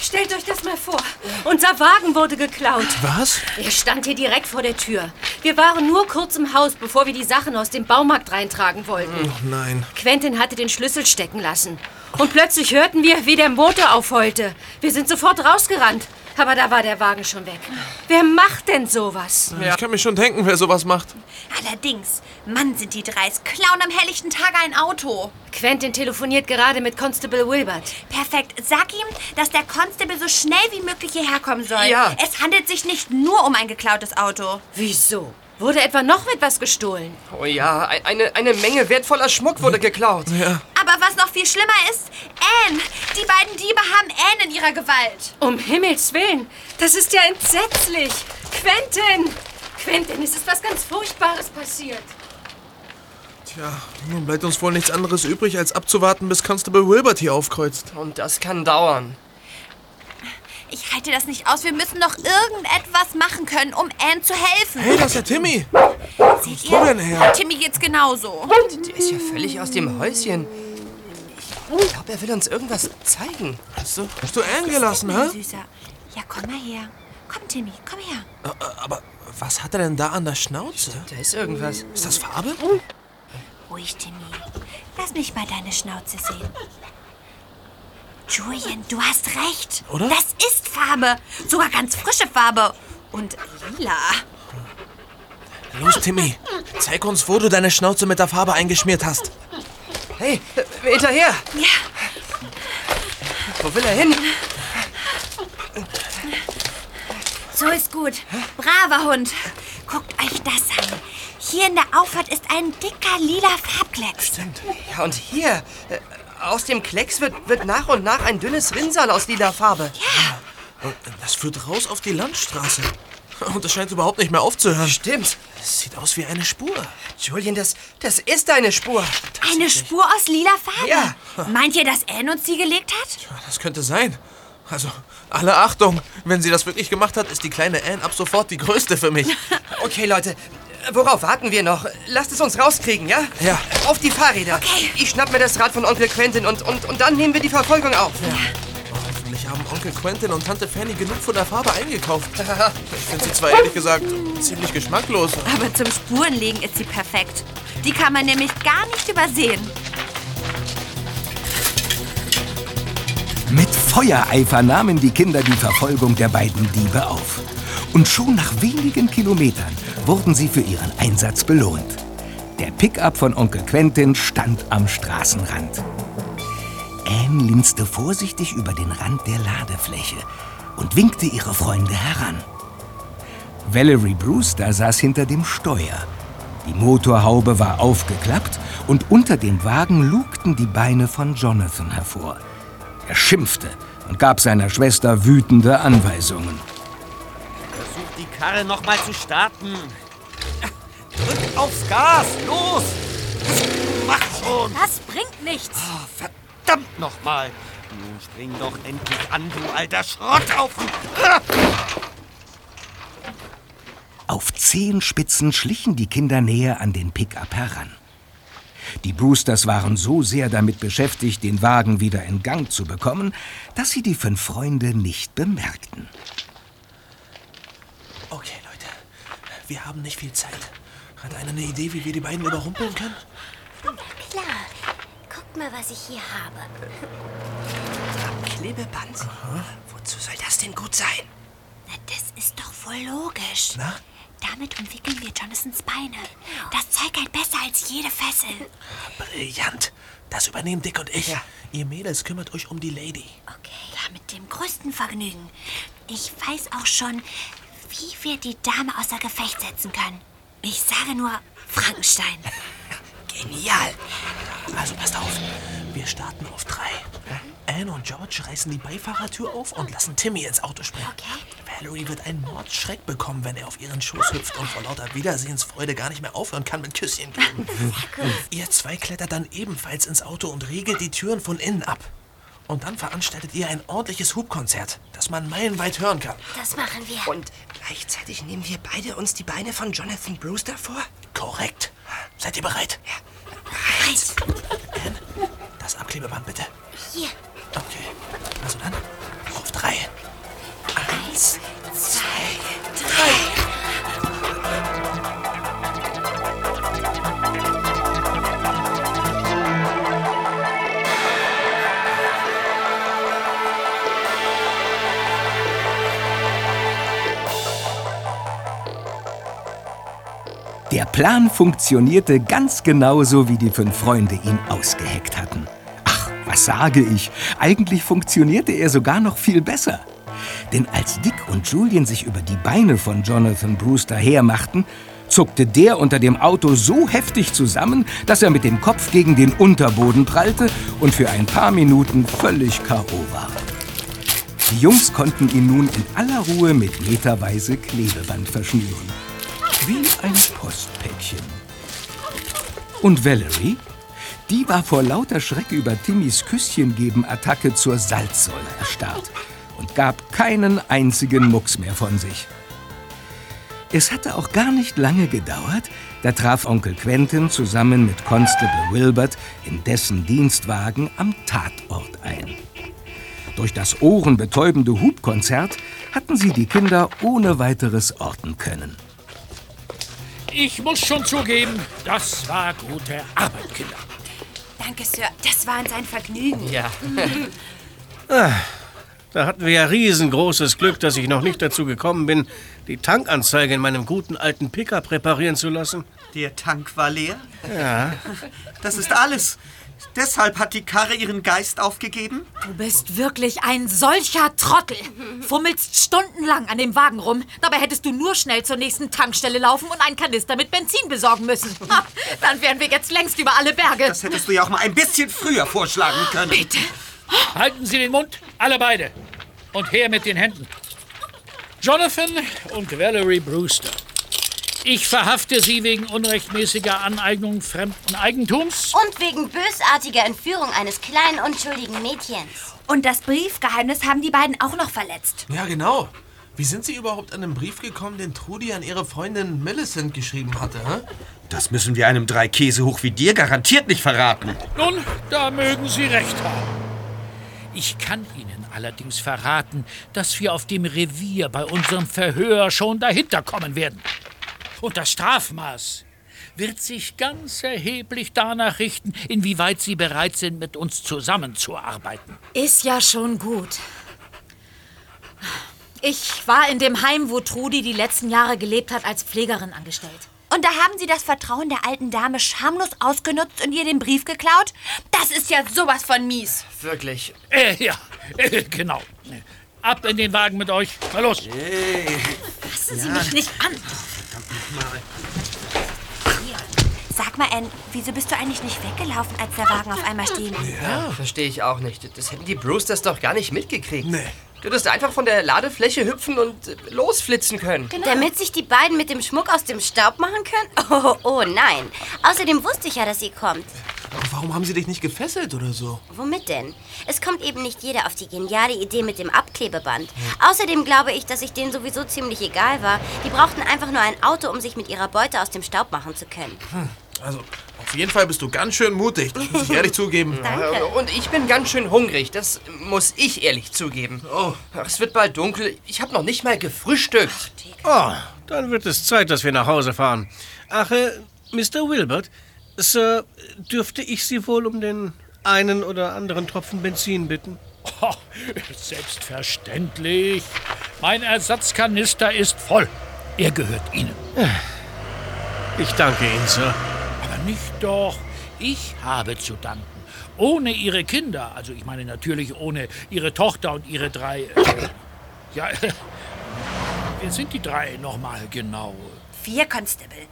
Stellt euch das mal vor. Unser Wagen wurde geklaut. Was? Er stand hier direkt vor der Tür. Wir waren nur kurz im Haus, bevor wir die Sachen aus dem Baumarkt reintragen wollten. Oh nein. Quentin hatte den Schlüssel stecken lassen. Und plötzlich hörten wir, wie der Motor aufheulte. Wir sind sofort rausgerannt. Aber da war der Wagen schon weg. Wer macht denn sowas? Ich kann mir schon denken, wer sowas macht. Allerdings, Mann, sind die dreist. Klauen am helllichten Tage ein Auto. Quentin telefoniert gerade mit Constable Wilbert. Perfekt. Sag ihm, dass der Constable so schnell wie möglich hierher kommen soll. Ja. Es handelt sich nicht nur um ein geklautes Auto. Wieso? Wurde etwa noch etwas gestohlen? Oh ja, ein- eine, eine Menge wertvoller Schmuck wurde geklaut. Ja. Aber was noch viel schlimmer ist, Anne. Die beiden Diebe haben Anne in ihrer Gewalt. Um Himmels Willen, das ist ja entsetzlich. Quentin! Quentin, es ist was ganz Furchtbares passiert. Tja, nun bleibt uns wohl nichts anderes übrig, als abzuwarten, bis Constable Wilbert hier aufkreuzt. Und das kann dauern. Ich halte das nicht aus. Wir müssen doch irgendetwas machen können, um Anne zu helfen. Hey, das ist ja Timmy. Seht wo denn her? Timmy geht's genauso. Der ist ja völlig aus dem Häuschen. Ich glaube, er will uns irgendwas zeigen. Hast du, hast du Anne gelassen, hä? Süßer. Ja, komm mal her. Komm, Timmy, komm her. Aber was hat er denn da an der Schnauze? Da ist irgendwas. Ist das Farbe? Ruhig, Timmy. Lass mich mal deine Schnauze sehen. Julian, du hast recht. Oder? Das ist Farbe. Sogar ganz frische Farbe. Und lila. Los, Timmy. Zeig uns, wo du deine Schnauze mit der Farbe eingeschmiert hast. Hey, hinterher! Ja, Wo will er hin? so ist gut. Braver Hund. Guckt euch das an. Hier in der Auffahrt ist ein dicker lila Farbklecks. Stimmt. Ja, und hier, äh, aus dem Klecks wird, wird nach und nach ein dünnes Rinnsal aus lila Farbe. Und das führt raus auf die Landstraße. Und es scheint überhaupt nicht mehr aufzuhören. Stimmt. Es sieht aus wie eine Spur. Julian, das, das ist eine Spur. Eine Spur aus lila Farbe. Ja. Meint ihr, dass Anne uns die gelegt hat? Ja, Das könnte sein. Also, alle Achtung. Wenn sie das wirklich gemacht hat, ist die kleine Anne ab sofort die größte für mich. Okay, Leute, worauf warten wir noch? Lasst es uns rauskriegen, ja? Ja. Auf die Fahrräder. Okay. Ich schnapp mir das Rad von Onkel Quentin und, und, und dann nehmen wir die Verfolgung auf. Hoffentlich haben Onkel Quentin und Tante Fanny genug von der Farbe eingekauft. Ich finde sie zwar ehrlich gesagt ziemlich geschmacklos. Aber zum Spurenlegen ist sie perfekt. Die kann man nämlich gar nicht übersehen. Mit Feuereifer nahmen die Kinder die Verfolgung der beiden Diebe auf. Und schon nach wenigen Kilometern wurden sie für ihren Einsatz belohnt. Der Pickup von Onkel Quentin stand am Straßenrand. Anne linste vorsichtig über den Rand der Ladefläche und winkte ihre Freunde heran. Valerie Brewster saß hinter dem Steuer. Die Motorhaube war aufgeklappt und unter dem Wagen lugten die Beine von Jonathan hervor. Er schimpfte und gab seiner Schwester wütende Anweisungen. Karre noch mal zu starten. Drück aufs Gas, los! Mach schon! Das bringt nichts. Oh, verdammt noch mal! Nun spring doch endlich an, du alter Schrotthaufen! Auf Zehenspitzen schlichen die Kinder näher an den Pickup heran. Die Brewsters waren so sehr damit beschäftigt, den Wagen wieder in Gang zu bekommen, dass sie die fünf Freunde nicht bemerkten. Okay, Leute. Wir haben nicht viel Zeit. Hat einer eine Idee, wie wir die beiden überrumpeln können? Klar. Guckt mal, was ich hier habe. Klebeband? Wozu soll das denn gut sein? Na, das ist doch wohl logisch. Na? Damit umwickeln wir Jonathan's Beine. Das Zeug hält besser als jede Fessel. Brillant. Das übernehmen Dick und ich. Ihr Mädels kümmert euch um die Lady. Ja, mit dem größten Vergnügen. Ich weiß auch schon, wie wir die Dame außer Gefecht setzen können. Ich sage nur Frankenstein. Genial. Also passt auf. Wir starten auf drei. Anne und George reißen die Beifahrertür auf und lassen Timmy ins Auto springen. Valerie wird einen Mordschreck bekommen, wenn er auf ihren Schoß hüpft und vor lauter Wiedersehensfreude gar nicht mehr aufhören kann mit Küsschen geben. Ihr zwei klettert dann ebenfalls ins Auto und riegelt die Türen von innen ab. Und dann veranstaltet ihr ein ordentliches Hubkonzert, das man meilenweit hören kann. Das machen wir. Und gleichzeitig nehmen wir beide uns die Beine von Jonathan Brewster vor? Korrekt. Seid ihr bereit? Bereit. Anne, das Abklebeband bitte. Hier. Okay. Also dann, auf drei. Eins, zwei, drei. Der Plan funktionierte ganz genauso, wie die fünf Freunde ihn ausgeheckt hatten. Ach, was sage ich? Eigentlich funktionierte er sogar noch viel besser. Denn als Dick und Julian sich über die Beine von Jonathan Brewster hermachten, zuckte der unter dem Auto so heftig zusammen, dass er mit dem Kopf gegen den Unterboden prallte und für ein paar Minuten völlig K.O. war. Die Jungs konnten ihn nun in aller Ruhe mit meterweise Klebeband verschnüren. Wie ein Postpäckchen. Und Valerie? Die war vor lauter Schreck über Timmys Küsschengeben-Attacke zur Salzsäule erstarrt und gab keinen einzigen Mucks mehr von sich. Es hatte auch gar nicht lange gedauert, da traf Onkel Quentin zusammen mit Constable Wilbert in dessen Dienstwagen am Tatort ein. Durch das ohrenbetäubende Hubkonzert hatten sie die Kinder ohne weiteres orten können. Ich muss schon zugeben, das war gute Arbeit, Kinder. Danke, Sir. Das war uns ein Vergnügen. Ja. Ah, da hatten wir ja riesengroßes Glück, dass ich noch nicht dazu gekommen bin, die Tankanzeige in meinem guten alten Pickup reparieren zu lassen. Der Tank war leer? Ja. Das ist alles. Deshalb hat die Karre ihren Geist aufgegeben? Du bist wirklich ein solcher Trottel. Fummelst stundenlang an dem Wagen rum. Dabei hättest du nur schnell zur nächsten Tankstelle laufen und einen Kanister mit Benzin besorgen müssen. Ha, dann wären wir jetzt längst über alle Berge. Das hättest du ja auch mal ein bisschen früher vorschlagen können. Bitte. Halten Sie den Mund, alle beide. Und her mit den Händen. Jonathan und Valerie Brewster. Ich verhafte Sie wegen unrechtmäßiger Aneignung fremden Eigentums. Und wegen bösartiger Entführung eines kleinen, unschuldigen Mädchens. Und das Briefgeheimnis haben die beiden auch noch verletzt. Ja, genau. Wie sind Sie überhaupt an den Brief gekommen, den Trudi an ihre Freundin Millicent geschrieben hatte? Hä? Das müssen wir einem Dreikäsehoch wie dir garantiert nicht verraten. Nun, da mögen Sie recht haben. Ich kann Ihnen allerdings verraten, dass wir auf dem Revier bei unserem Verhör schon dahinter kommen werden. Und das Strafmaß wird sich ganz erheblich danach richten, inwieweit Sie bereit sind, mit uns zusammenzuarbeiten. Ist ja schon gut. Ich war in dem Heim, wo Trudi die letzten Jahre gelebt hat, als Pflegerin angestellt. Und da haben Sie das Vertrauen der alten Dame schamlos ausgenutzt und ihr den Brief geklaut? Das ist ja sowas von mies. Wirklich. Äh, ja, äh, genau. Ab in den Wagen mit euch. Mal los. Fassen Sie mich nicht an. Sag mal, Anne, wieso bist du eigentlich nicht weggelaufen, als der Wagen auf einmal stehen blieb? Ja, verstehe ich auch nicht. Das hätten die Brewsters doch gar nicht mitgekriegt. Nee. Du hättest einfach von der Ladefläche hüpfen und losflitzen können. Damit sich die beiden mit dem Schmuck aus dem Staub machen können? Oh, oh nein. Außerdem wusste ich ja, dass sie kommt. Aber warum haben sie dich nicht gefesselt oder so? Womit denn? Es kommt eben nicht jeder auf die geniale Idee mit dem Abklebeband. Außerdem glaube ich, dass ich denen sowieso ziemlich egal war. Die brauchten einfach nur ein Auto, um sich mit ihrer Beute aus dem Staub machen zu können. Hm. Also, auf jeden Fall bist du ganz schön mutig. Das muss ich ehrlich zugeben. Danke. Und ich bin ganz schön hungrig. Das muss ich ehrlich zugeben. Oh. Es wird bald dunkel. Ich habe noch nicht mal gefrühstückt. Oh, dann wird es Zeit, dass wir nach Hause fahren. Ach, äh, Mr. Wilbert, Sir, dürfte ich Sie wohl um den einen oder anderen Tropfen Benzin bitten? Oh, selbstverständlich. Mein Ersatzkanister ist voll. Er gehört Ihnen. Ich danke Ihnen, Sir. Nicht doch. Ich habe zu danken. Ohne Ihre Kinder, also ich meine natürlich ohne Ihre Tochter und Ihre drei. Äh, ja, wer sind die drei nochmal genau? Vier Constable.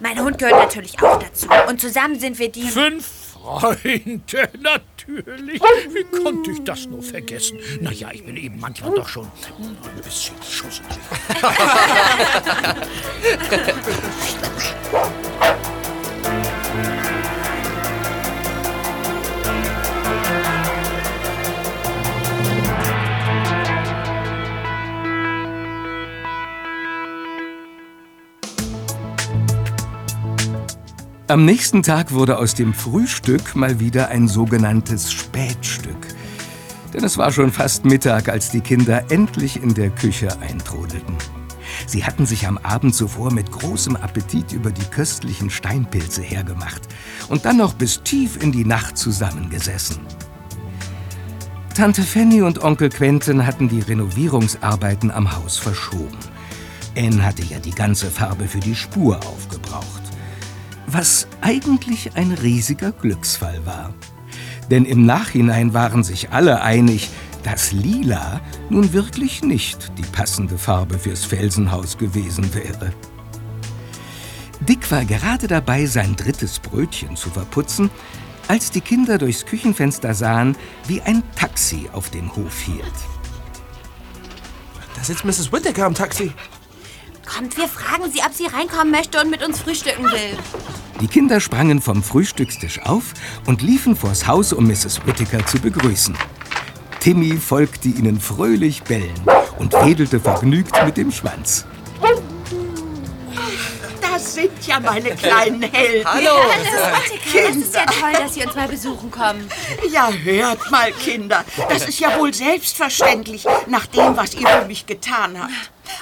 Mein Hund gehört natürlich auch dazu. Und zusammen sind wir die... Fünf Freunde, natürlich. Wie konnte ich das nur vergessen? Naja, ich bin eben manchmal doch schon ein bisschen schusselig. Am nächsten Tag wurde aus dem Frühstück mal wieder ein sogenanntes Spätstück. Denn es war schon fast Mittag, als die Kinder endlich in der Küche eintrudelten. Sie hatten sich am Abend zuvor mit großem Appetit über die köstlichen Steinpilze hergemacht und dann noch bis tief in die Nacht zusammengesessen. Tante Fanny und Onkel Quentin hatten die Renovierungsarbeiten am Haus verschoben. Anne hatte ja die ganze Farbe für die Spur aufgebraucht. Was eigentlich ein riesiger Glücksfall war. Denn im Nachhinein waren sich alle einig, dass Lila nun wirklich nicht die passende Farbe fürs Felsenhaus gewesen wäre. Dick war gerade dabei, sein drittes Brötchen zu verputzen, als die Kinder durchs Küchenfenster sahen, wie ein Taxi auf dem Hof hielt. Da sitzt Mrs. Whittaker am Taxi. Kommt, wir fragen sie, ob sie reinkommen möchte und mit uns frühstücken will. Die Kinder sprangen vom Frühstückstisch auf und liefen vors Haus, um Mrs. Whittaker zu begrüßen. Timmy folgte ihnen fröhlich bellen und wedelte vergnügt mit dem Schwanz. Das sind ja meine kleinen Helden. Hallo. Das ist ja toll, dass Sie uns mal besuchen kommen. Ja, hört mal, Kinder. Das ist ja wohl selbstverständlich, nach dem, was ihr für mich getan habt.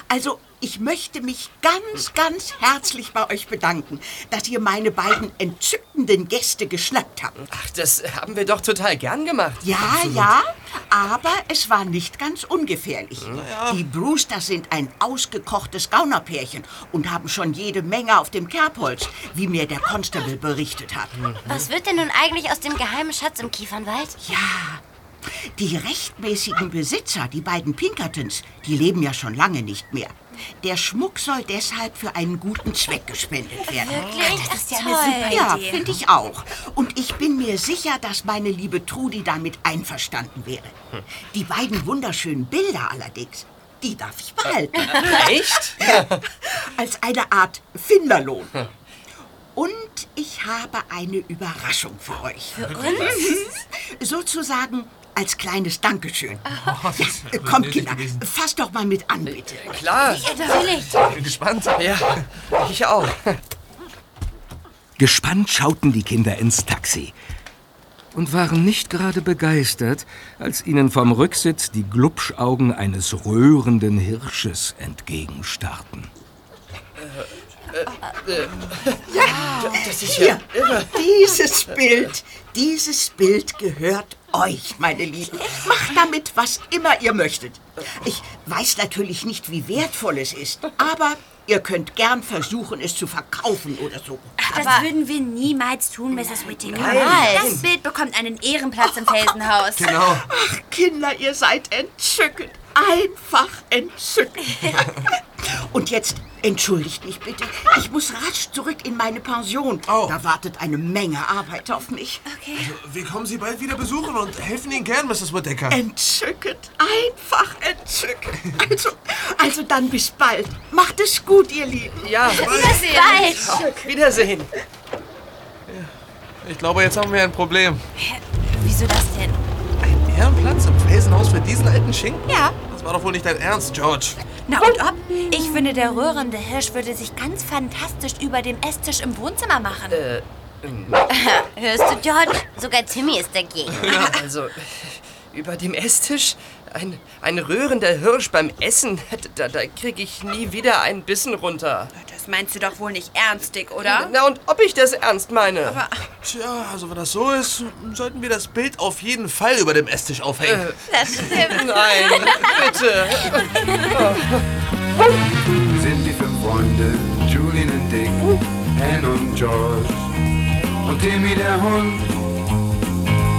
Also, ich möchte mich ganz, ganz herzlich bei euch bedanken, dass ihr meine beiden entzückenden Gäste geschnappt habt. Ach, das haben wir doch total gern gemacht. Ja, ja, aber es war nicht ganz ungefährlich. Die Brewsters sind ein ausgekochtes Gaunerpärchen und haben schon jede Menge auf dem Kerbholz, wie mir der Constable berichtet hat. Was wird denn nun eigentlich aus dem geheimen Schatz im Kiefernwald? Ja, die rechtmäßigen Besitzer, die beiden Pinkertons, die leben ja schon lange nicht mehr. Der Schmuck soll deshalb für einen guten Zweck gespendet werden. Wirklich? Das ist ja toll. eine super Ja, Idee. finde ich auch. Und ich bin mir sicher, dass meine liebe Trudi damit einverstanden wäre. Die beiden wunderschönen Bilder allerdings, die darf ich behalten. Echt? Als eine Art Finderlohn. Und ich habe eine Überraschung für euch. Für uns? Sozusagen als kleines Dankeschön. Ja, äh, kommt, Kinder, fasst doch mal mit an, bitte. Klar. Natürlich. Bin gespannt. Ja, ich auch. Gespannt schauten die Kinder ins Taxi und waren nicht gerade begeistert, als ihnen vom Rücksitz die Glubschaugen eines röhrenden Hirsches entgegenstarrten. Das ist Hier, ja irre. dieses Bild, dieses Bild gehört euch, meine Lieben. Macht damit, was immer ihr möchtet. Ich weiß natürlich nicht, wie wertvoll es ist, aber Ihr könnt gern versuchen, es zu verkaufen oder so. Das würden wir niemals tun, Mrs. Nein. Das Bild bekommt einen Ehrenplatz im Felsenhaus. Genau. Ach, Kinder, ihr seid entzückend. Einfach entzückend. Und jetzt entschuldigt mich bitte. Ich muss rasch zurück in meine Pension. Oh. Da wartet eine Menge Arbeit auf mich. Okay. Wir kommen Sie bald wieder besuchen und helfen Ihnen gern, Mrs. Whittaker. Entzückend. Einfach entzückend. Also, also dann bis bald. Macht es gut, ihr Lieben. Ja, Wiedersehen. Wiedersehen. Ich glaube, jetzt haben wir ein Problem. Wieso das denn? Ein Ehrenplatz im Felsenhaus für diesen alten Schinken? Ja. Das war doch wohl nicht dein Ernst, George. Na und ob? Ich finde, der rührende Hirsch würde sich ganz fantastisch über dem Esstisch im Wohnzimmer machen. Äh, Hörst du, George? Sogar Timmy ist dagegen. also, über dem Esstisch? Ein, ein rührender Hirsch beim Essen? Da, da kriege ich nie wieder einen Bissen runter. Das meinst du doch wohl nicht ernstig, oder? Na, und ob ich das ernst meine? Aber Tja, also wenn das so ist, sollten wir das Bild auf jeden Fall über dem Esstisch aufhängen. das stimmt. Nein, bitte. Sind die fünf Freunde, Julian und Dick, Anne und George und Timmy der Hund.